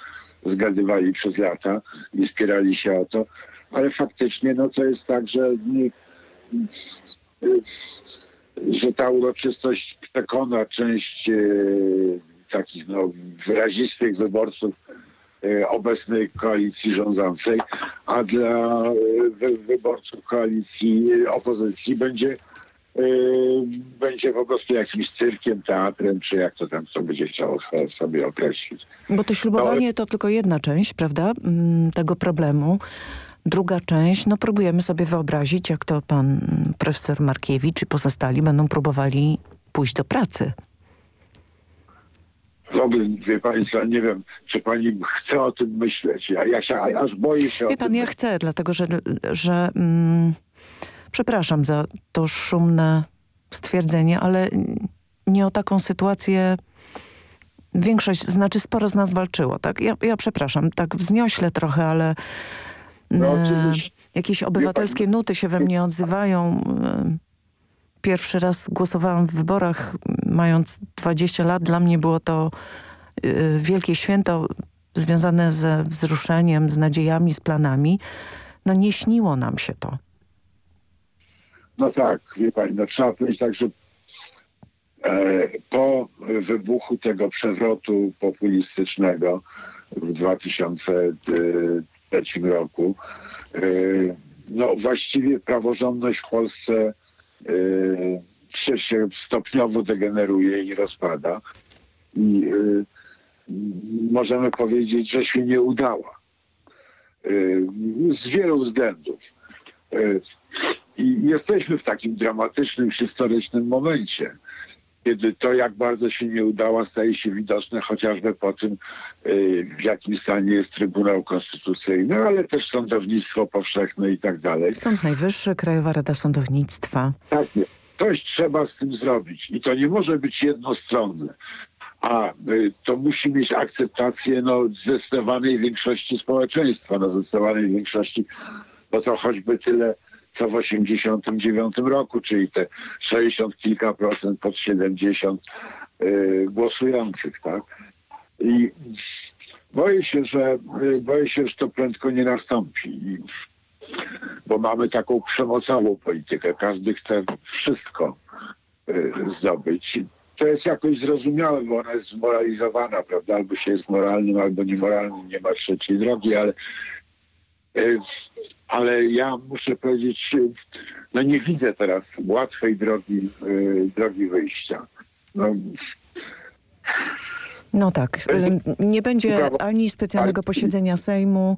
zgadywali przez lata i spierali się o to, ale faktycznie no to jest tak, że że ta uroczystość przekona część e, takich no, wyrazistych wyborców e, obecnej koalicji rządzącej, a dla e, wy, wyborców koalicji opozycji będzie będzie po prostu jakimś cyrkiem, teatrem, czy jak to tam kto będzie chciał sobie określić. Bo to ślubowanie to tylko jedna część, prawda, mm, tego problemu. Druga część, no próbujemy sobie wyobrazić, jak to pan profesor Markiewicz i pozostali będą próbowali pójść do pracy. No, wie co, nie wiem, czy pani chce o tym myśleć. Ja, ja się aż boję się Wie pan, ja chcę, dlatego że, że mm, przepraszam za to szumne stwierdzenie, ale nie o taką sytuację większość, znaczy sporo z nas walczyło, tak? Ja, ja przepraszam, tak wzniośle trochę, ale no, e, jakieś obywatelskie nuty się we mnie odzywają. E, pierwszy raz głosowałam w wyborach, mając 20 lat. Dla mnie było to e, wielkie święto związane ze wzruszeniem, z nadziejami, z planami. No nie śniło nam się to. No tak, wie pani, no trzeba powiedzieć tak, że e, po wybuchu tego przewrotu populistycznego w 2003 roku, e, no właściwie praworządność w Polsce e, się, się stopniowo degeneruje i rozpada. I e, możemy powiedzieć, że się nie udała. Z wielu względów. I jesteśmy w takim dramatycznym, historycznym momencie, kiedy to, jak bardzo się nie udało, staje się widoczne chociażby po tym, y, w jakim stanie jest Trybunał Konstytucyjny, ale też sądownictwo powszechne i tak dalej. Sąd Najwyższy, Krajowa Rada Sądownictwa. Tak, coś trzeba z tym zrobić i to nie może być jednostronne. A y, to musi mieć akceptację no, zdecydowanej większości społeczeństwa, no, zdecydowanej większości, bo to choćby tyle co w 89 roku, czyli te 60 kilka procent pod 70 y, głosujących, tak? I boję się, że y, boję się, że to prędko nie nastąpi. Bo mamy taką przemocową politykę. Każdy chce wszystko y, zdobyć. To jest jakoś zrozumiałe, bo ona jest zmoralizowana, prawda? Albo się jest moralnym, albo niemoralnym, nie ma trzeciej drogi, ale ale ja muszę powiedzieć, no nie widzę teraz łatwej drogi, y, drogi wyjścia. No, no tak, nie będzie ani specjalnego posiedzenia Sejmu,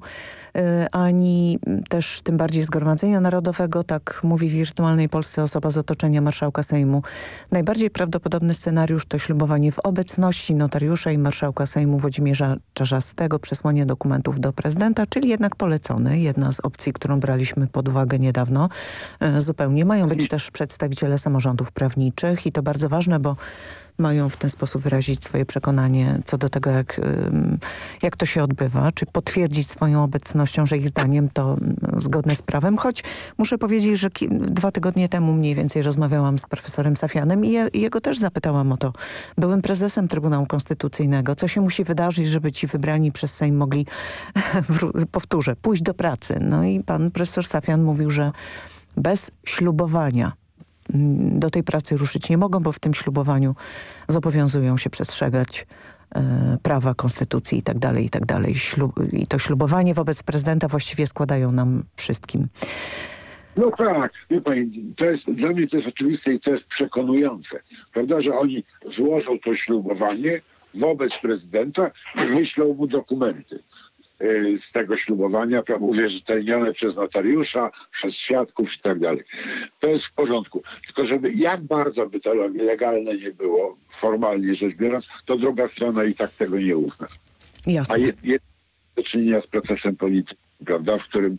y, ani też tym bardziej Zgromadzenia Narodowego, tak mówi w wirtualnej Polsce osoba z otoczenia marszałka Sejmu. Najbardziej prawdopodobny scenariusz to ślubowanie w obecności notariusza i marszałka Sejmu Włodzimierza Czarzastego, przesłanie dokumentów do prezydenta, czyli jednak polecony, jedna z opcji, którą braliśmy pod uwagę niedawno. Y, zupełnie mają być też przedstawiciele samorządów prawniczych i to bardzo ważne, bo mają w ten sposób wyrazić swoje przekonanie co do tego, jak, jak to się odbywa, czy potwierdzić swoją obecnością, że ich zdaniem to zgodne z prawem, choć muszę powiedzieć, że dwa tygodnie temu mniej więcej rozmawiałam z profesorem Safianem i, je, jego też zapytałam o to. Byłem prezesem Trybunału Konstytucyjnego. Co się musi wydarzyć, żeby ci wybrani przez Sejm mogli, powtórzę, pójść do pracy? No i pan profesor Safian mówił, że bez ślubowania mm, do tej pracy ruszyć nie mogą, bo w tym ślubowaniu zobowiązują się przestrzegać e, prawa, konstytucji itd. Tak itd. Tak Ślub, I to ślubowanie wobec prezydenta właściwie składają nam wszystkim. No tak, wie pani, to jest, dla mnie to jest oczywiste i to jest przekonujące, prawda, że oni złożą to ślubowanie wobec prezydenta i wyślą mu dokumenty. Y, z tego ślubowania, uwierzytelnione przez notariusza, przez świadków i tak dalej. To jest w porządku. Tylko żeby jak bardzo by to legalne nie było, formalnie rzecz biorąc, to druga strona i tak tego nie uzna. Jasne. A jest, jest do czynienia z procesem politycznym, prawda, w którym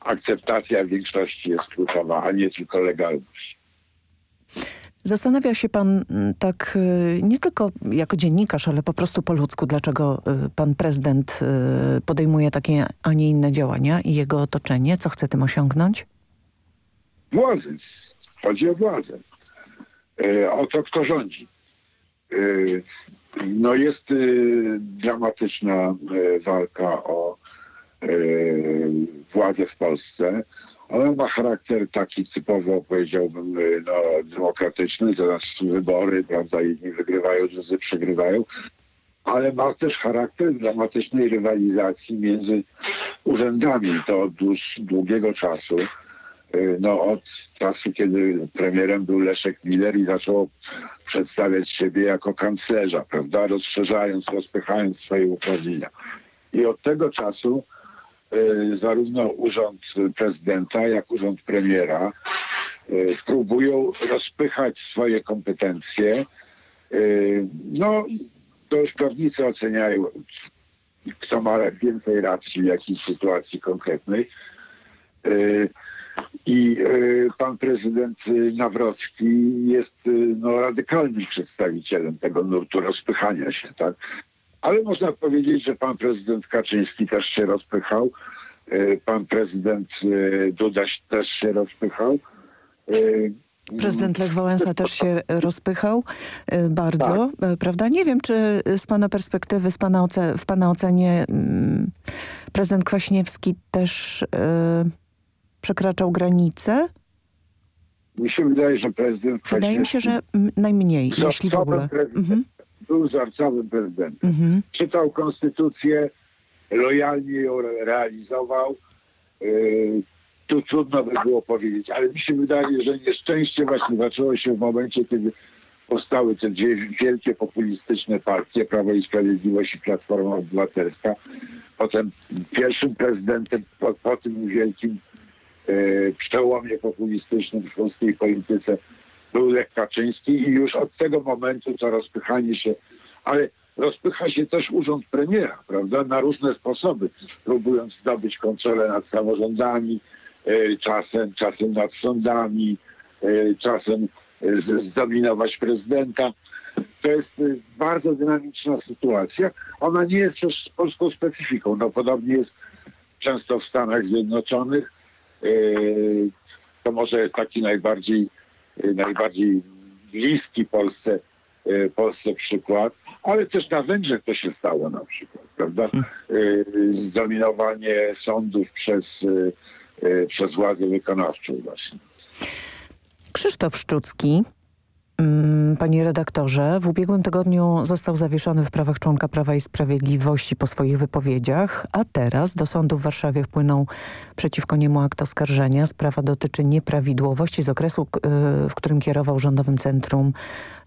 akceptacja większości jest kluczowa, a nie tylko legalność. Zastanawia się pan mm, tak y, nie tylko jako dziennikarz, ale po prostu po ludzku, dlaczego y, pan prezydent y, podejmuje takie, a nie inne działania i jego otoczenie? Co chce tym osiągnąć? Władzy. Chodzi o władzę. O to, kto rządzi. No jest dramatyczna walka o władzę w Polsce ona ma charakter taki typowo, powiedziałbym, y, no, demokratyczny, to znaczy wybory, prawda, jedni wygrywają, drudzy przegrywają, ale ma też charakter dramatycznej rywalizacji między urzędami. To od długiego czasu, y, no od czasu, kiedy premierem był Leszek Miller i zaczął przedstawiać siebie jako kanclerza, prawda, rozszerzając, rozpychając swoje uprawnienia. I od tego czasu zarówno urząd prezydenta, jak urząd premiera e, próbują rozpychać swoje kompetencje. E, no, to już prawnicy oceniają, kto ma więcej racji w jakiej sytuacji konkretnej. I pan prezydent Nawrocki jest no, radykalnym przedstawicielem tego nurtu rozpychania się. Tak? Ale można powiedzieć, że pan prezydent Kaczyński też się rozpychał. E, pan prezydent e, Duda też się rozpychał. E, prezydent Lech Wałęsa też się rozpychał bardzo, tak. prawda? Nie wiem, czy z pana perspektywy, z pana w pana ocenie mm, prezydent Kwaśniewski też przekraczał granice? Mi się wydaje, że prezydent Wydaje mi się, że najmniej, jeśli w ogóle. Mhm był wzorcowym prezydentem. Mhm. Czytał konstytucję, lojalnie ją realizował. Yy, tu trudno by było powiedzieć, ale mi się wydaje, że nieszczęście właśnie zaczęło się w momencie, kiedy powstały te dwie wielkie populistyczne partie, Prawo i Sprawiedliwość i Platforma Obywatelska. Potem pierwszym prezydentem po, po tym wielkim yy, przełomie populistycznym w polskiej polityce był Lech Kaczyński i już od tego momentu to rozpychanie się, ale rozpycha się też urząd premiera, prawda, na różne sposoby, próbując zdobyć kontrolę nad samorządami, e, czasem, czasem nad sądami, e, czasem e, zdominować prezydenta. To jest bardzo dynamiczna sytuacja. Ona nie jest też polską specyfiką. No, podobnie jest często w Stanach Zjednoczonych. To może jest taki najbardziej najbardziej bliski Polsce, y, Polsce przykład, ale też na Węgrzech to się stało na przykład, prawda? Y, zdominowanie sądów przez, przez władzę wykonawczą właśnie. Krzysztof Szczucki panie redaktorze, w ubiegłym tygodniu został zawieszony w prawach członka Prawa i Sprawiedliwości po swoich wypowiedziach, a teraz do sądu w Warszawie wpłynął przeciwko niemu akt oskarżenia. Sprawa dotyczy nieprawidłowości z okresu, w którym kierował Rządowym Centrum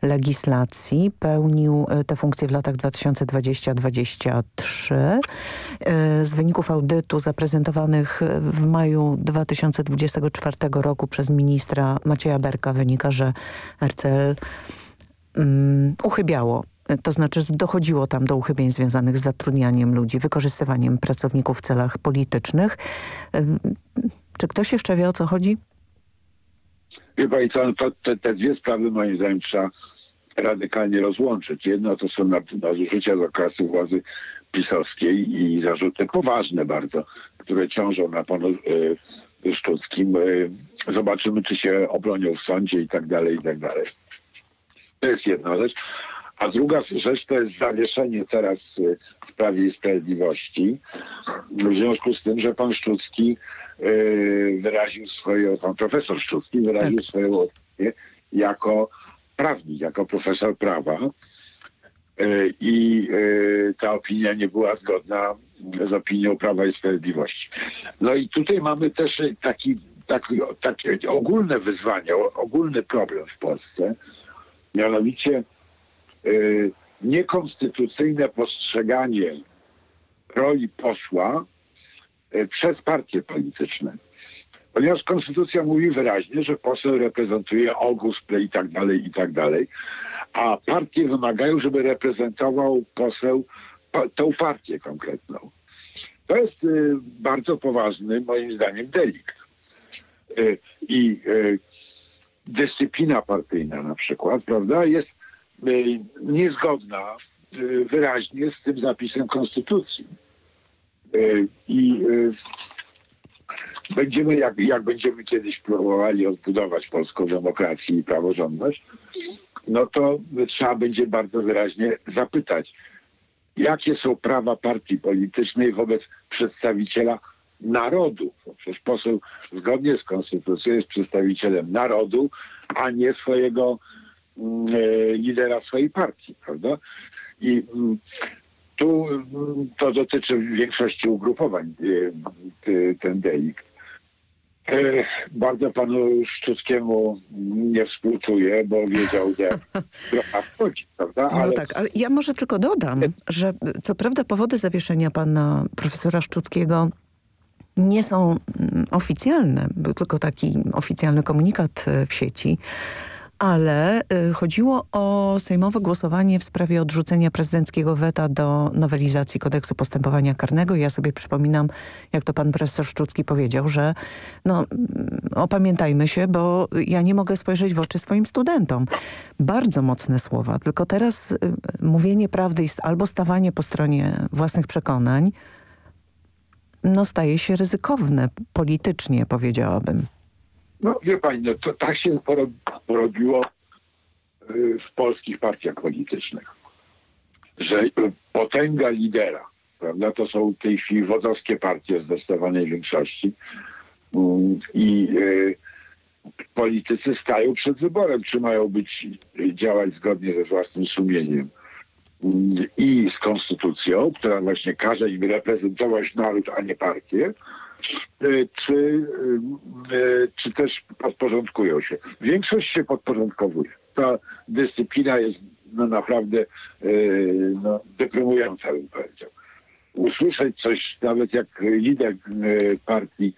Legislacji. Pełnił e, te funkcje w latach 2020-2023. E, z wyników audytu zaprezentowanych w maju 2024 roku przez ministra Macieja Berka wynika, że RCL um, uchybiało to znaczy, że dochodziło tam do uchybień związanych z zatrudnianiem ludzi, wykorzystywaniem pracowników w celach politycznych. Czy ktoś jeszcze wie, o co chodzi? Wie pani co, to, te, te dwie sprawy moim zdaniem trzeba radykalnie rozłączyć. Jedno to są nadużycia z okresu władzy pisowskiej i zarzuty poważne bardzo, które ciążą na panu y, Szczuckim. Y, zobaczymy, czy się obronią w sądzie i tak dalej, i tak dalej. To jest jedna rzecz. A druga rzecz to jest zawieszenie teraz y, w Prawie i Sprawiedliwości w związku z tym, że pan Szczucki y, wyraził swoje, pan profesor Szczucki wyraził tak. swoją opinię jako prawnik, jako profesor prawa y, i ta opinia nie była zgodna z opinią Prawa i Sprawiedliwości. No i tutaj mamy też taki, taki, takie ogólne wyzwanie, ogólny problem w Polsce, mianowicie Y, niekonstytucyjne postrzeganie roli posła y, przez partie polityczne. Ponieważ konstytucja mówi wyraźnie, że poseł reprezentuje ogół i tak dalej, i tak dalej, a partie wymagają, żeby reprezentował poseł tą partię konkretną. To jest y, bardzo poważny, moim zdaniem, delikt. I dyscyplina partyjna na przykład, prawda, jest Y, niezgodna y, wyraźnie z tym zapisem Konstytucji. Y, I będziemy, jak, jak będziemy kiedyś próbowali odbudować polską demokrację i praworządność, no to trzeba będzie bardzo wyraźnie zapytać, jakie są prawa partii politycznej wobec przedstawiciela narodu. Przecież poseł zgodnie z konstytucją jest przedstawicielem narodu, a nie swojego E, lidera swojej partii, prawda? I mm, tu mm, to dotyczy większości ugrupowań e, ten delikt. E, bardzo panu Szczuckiemu nie współczuję, bo wiedział, że trochę wchodzi, prawda? Ale... No tak, ale ja może tylko dodam, że co prawda powody zawieszenia pana profesora Szczuckiego nie są mm, oficjalne. Był tylko taki oficjalny komunikat w sieci ale y, chodziło o sejmowe głosowanie w sprawie odrzucenia prezydenckiego weta do nowelizacji kodeksu postępowania karnego. Ja sobie przypominam, jak to pan profesor Szczucki powiedział, że no mm, opamiętajmy się, bo ja nie mogę spojrzeć w oczy swoim studentom. Bardzo mocne słowa, tylko teraz y, mówienie prawdy jest albo stawanie po stronie własnych przekonań, no staje się ryzykowne politycznie, powiedziałabym. No wie pani, no to tak się porobiło y, w polskich partiach politycznych, że potęga lidera, prawda, to są w tej chwili wodzowskie partie w zdecydowanej większości mm, i y, politycy stają przed wyborem, czy mają być, działać zgodnie ze własnym sumieniem i z konstytucją, która właśnie każe im reprezentować naród, a nie partię, E, czy, e, e, czy też podporządkują się. Większość się podporządkowuje. Ta dyscyplina jest no, naprawdę no, deprymująca, bym powiedział. Usłyszeć coś, nawet jak lider partii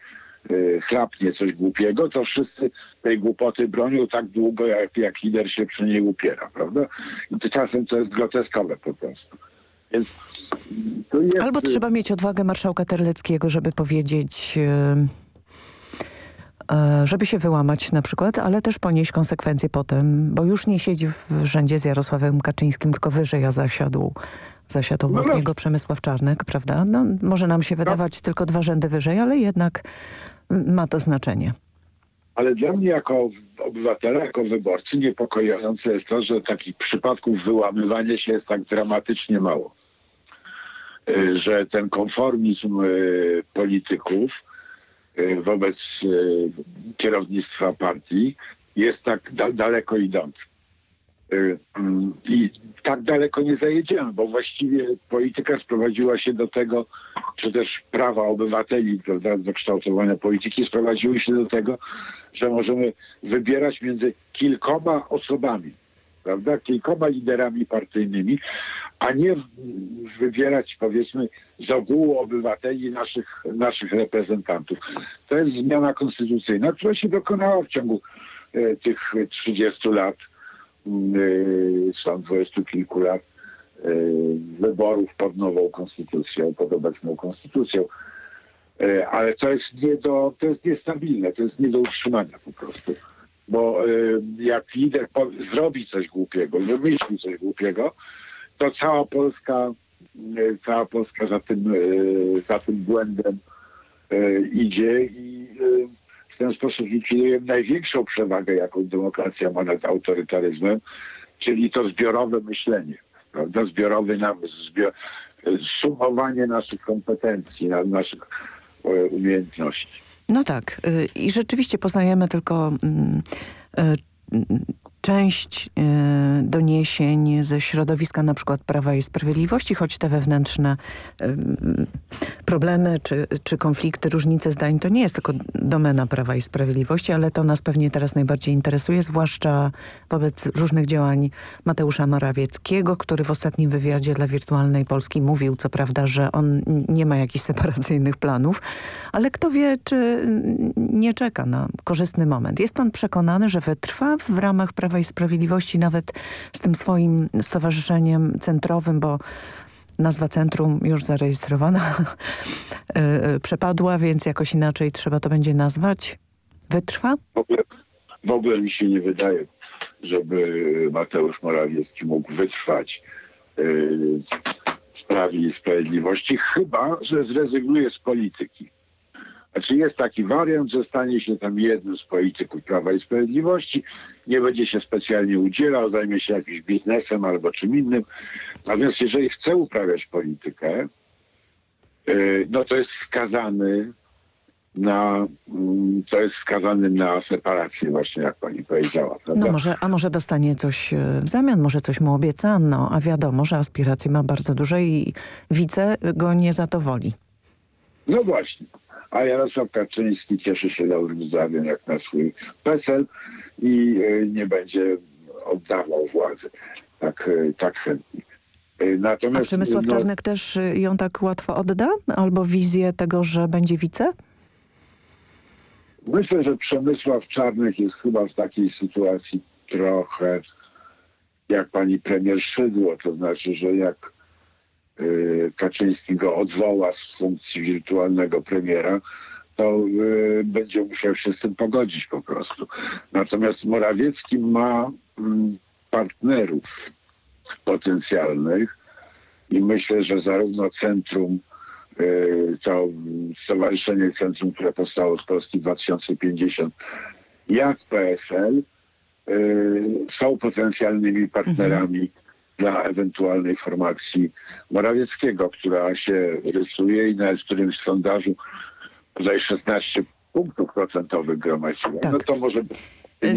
chlapnie coś głupiego, to wszyscy tej głupoty bronią tak długo, jak, jak lider się przy niej upiera, prawda? I to czasem to jest groteskowe po prostu. Więc jest... Albo trzeba mieć odwagę marszałka Terleckiego, żeby powiedzieć... Yy żeby się wyłamać na przykład, ale też ponieść konsekwencje potem, bo już nie siedzi w rzędzie z Jarosławem Kaczyńskim, tylko wyżej, a zasiadł, zasiadł no, no. niego Przemysław Czarnek, prawda? No, może nam się wydawać no. tylko dwa rzędy wyżej, ale jednak ma to znaczenie. Ale dla mnie jako obywatela, jako wyborcy niepokojące jest to, że takich przypadków wyłamywania się jest tak dramatycznie mało. Y, że ten konformizm y, polityków y, wobec kierownictwa partii jest tak da daleko idący. Mm, I tak daleko nie zajedziemy, bo właściwie polityka sprowadziła się do tego, czy też prawa obywateli prawda, do kształtowania polityki sprowadziły się do tego, że możemy wybierać między kilkoma osobami, prawda, kilkoma liderami partyjnymi, a nie wybierać powiedzmy z ogółu obywateli naszych, naszych reprezentantów. To jest zmiana konstytucyjna, która się dokonała w ciągu e, tych 30 lat, e, dwudziestu kilku lat e, wyborów pod nową konstytucją, pod obecną konstytucją. E, ale to jest, nie do, to jest niestabilne, to jest nie do utrzymania po prostu. Bo y, jak lider zrobi coś głupiego, wymyśli coś głupiego, to cała Polska, y, cała Polska za tym, y, za tym błędem idzie i ten sposób likwidujemy największą przewagę, jaką demokracja ma nad autorytaryzmem, czyli to zbiorowe myślenie, prawda? Zbiorowy namysł, zbior sumowanie naszych kompetencji, naszych umiejętności. No tak. Y, I rzeczywiście poznajemy tylko mm, y, część e, doniesień ze środowiska na przykład Prawa i Sprawiedliwości, choć te wewnętrzne problemy czy, czy konflikty, różnice zdań to nie jest tylko domena Prawa i Sprawiedliwości, ale to nas pewnie teraz najbardziej interesuje, zwłaszcza wobec różnych działań Mateusza Morawieckiego, który w ostatnim wywiadzie dla Wirtualnej Polski mówił co prawda, że on nie ma jakichś separacyjnych planów, ale kto wie, czy nie czeka na korzystny moment. Jest on przekonany, że wytrwa w ramach Prawa i Sprawiedliwości nawet z tym swoim stowarzyszeniem centrowym, bo nazwa centrum już zarejestrowana e, e, przepadła, więc jakoś inaczej trzeba to będzie nazwać. Wytrwa? W ogóle, w ogóle mi się nie wydaje, żeby Mateusz Morawiecki mógł wytrwać e, w Prawie i Sprawiedliwości, chyba, że zrezygnuje z polityki. Znaczy jest taki wariant, że stanie się tam jednym z polityków Prawa i Sprawiedliwości, nie będzie się specjalnie udzielał, zajmie się jakimś biznesem albo czym innym. Natomiast jeżeli chce uprawiać politykę, y, no to jest skazany na, mm, to jest skazany na separację właśnie, jak pani powiedziała. Prawda? No może, a może dostanie coś e, w zamian, może coś mu obiecano, a wiadomo, że aspiracje ma bardzo duże i wice go nie zadowoli. No właśnie a Jarosław Kaczyński cieszy się dobrym zdrowiem jak na swój PESEL i e, nie będzie oddawał władzy tak, e, tak chętnie. E, natomiast, a Przemysław no, Czarnek też ją tak łatwo odda? Albo wizję tego, że będzie wice? Myślę, że Przemysław Czarnek jest chyba w takiej sytuacji trochę jak pani premier Szydło, to znaczy, że jak Y, Kaczyński go odwoła z funkcji wirtualnego premiera, to y, będzie musiał się z tym pogodzić po prostu. Natomiast Morawiecki ma mm, partnerów potencjalnych i myślę, że zarówno centrum, y, to Stowarzyszenie Centrum, które powstało z Polski 2050, jak PSL są potencjalnymi partnerami mhm dla ewentualnej formacji Morawieckiego, która się rysuje i w którymś sondażu tutaj 16 punktów procentowych gromadziła. Tak. No to może być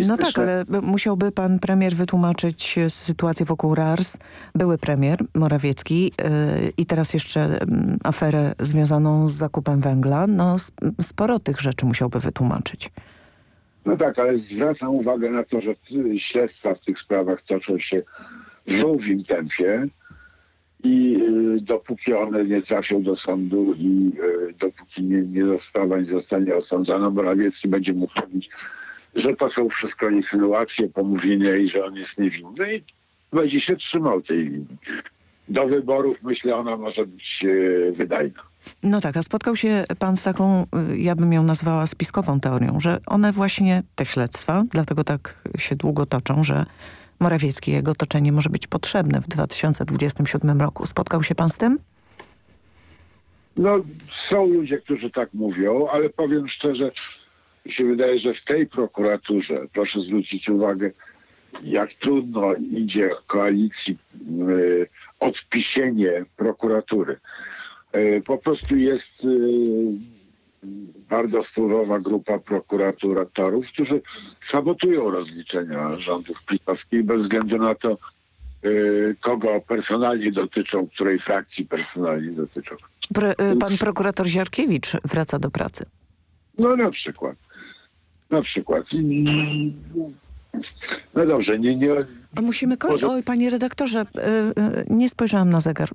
no tak, ale musiałby pan premier wytłumaczyć sytuację wokół RARS. Były premier Morawiecki yy, i teraz jeszcze yy, aferę związaną z zakupem węgla. No sporo tych rzeczy musiałby wytłumaczyć. No tak, ale zwracam uwagę na to, że śledztwa w tych sprawach toczą się w żółwim tempie i y, dopóki one nie trafią do sądu i y, dopóki nie, nie nie zostanie osądzona, Morawiecki będzie mógł mówić, że to są wszystko insynuacje, pomówienia i że on jest niewinny i będzie się trzymał tej linii. Do wyborów myślę ona może być y, wydajna. No tak, a spotkał się pan z taką, ja bym ją nazwała spiskową teorią, że one właśnie, te śledztwa, dlatego tak się długo toczą, że Morawiecki i jego otoczenie może być potrzebne w 2027 roku. Spotkał się pan z tym? No, są ludzie, którzy tak mówią, ale powiem szczerze, mi się wydaje, że w tej prokuraturze, proszę zwrócić uwagę, jak trudno idzie koalicji y, odpisienie prokuratury. Y, po prostu jest y, bardzo wpływowa grupa prokuratorów, którzy sabotują rozliczenia rządów pisowskich bez względu na to, kogo personalnie dotyczą, której frakcji personalnie dotyczą. Pro, y, pan prokurator Ziarkiewicz wraca do pracy. No na przykład. Na przykład. No dobrze, nie, nie, Musimy kończyć. Oj, panie redaktorze, y, y, nie spojrzałam na zegar.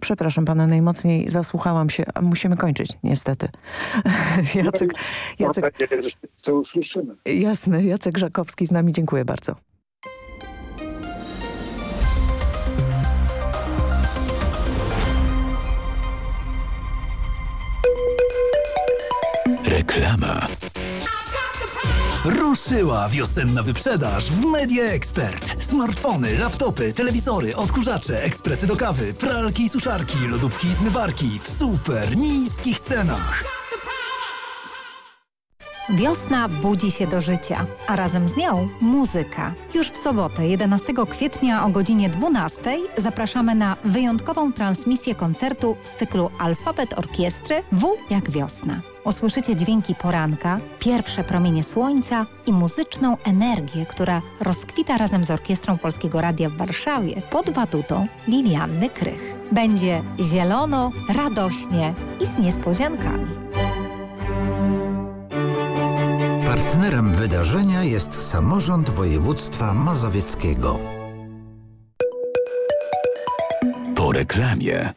Przepraszam pana najmocniej, zasłuchałam się, a musimy kończyć, niestety. Jacek, Jacek, to usłyszymy. Jasne, Jacek Żakowski z nami, dziękuję bardzo. Reklama. Ruszyła wiosenna wyprzedaż w Media Expert. Smartfony, laptopy, telewizory, odkurzacze, ekspresy do kawy, pralki i suszarki, lodówki i zmywarki w super niskich cenach. Wiosna budzi się do życia, a razem z nią muzyka. Już w sobotę, 11 kwietnia o godzinie 12 zapraszamy na wyjątkową transmisję koncertu z cyklu Alfabet Orkiestry W jak wiosna. Usłyszycie dźwięki poranka, pierwsze promienie słońca i muzyczną energię, która rozkwita razem z Orkiestrą Polskiego Radia w Warszawie pod batutą Lilianny Krych. Będzie zielono, radośnie i z niespodziankami. Partnerem wydarzenia jest samorząd województwa mazowieckiego. Po reklamie.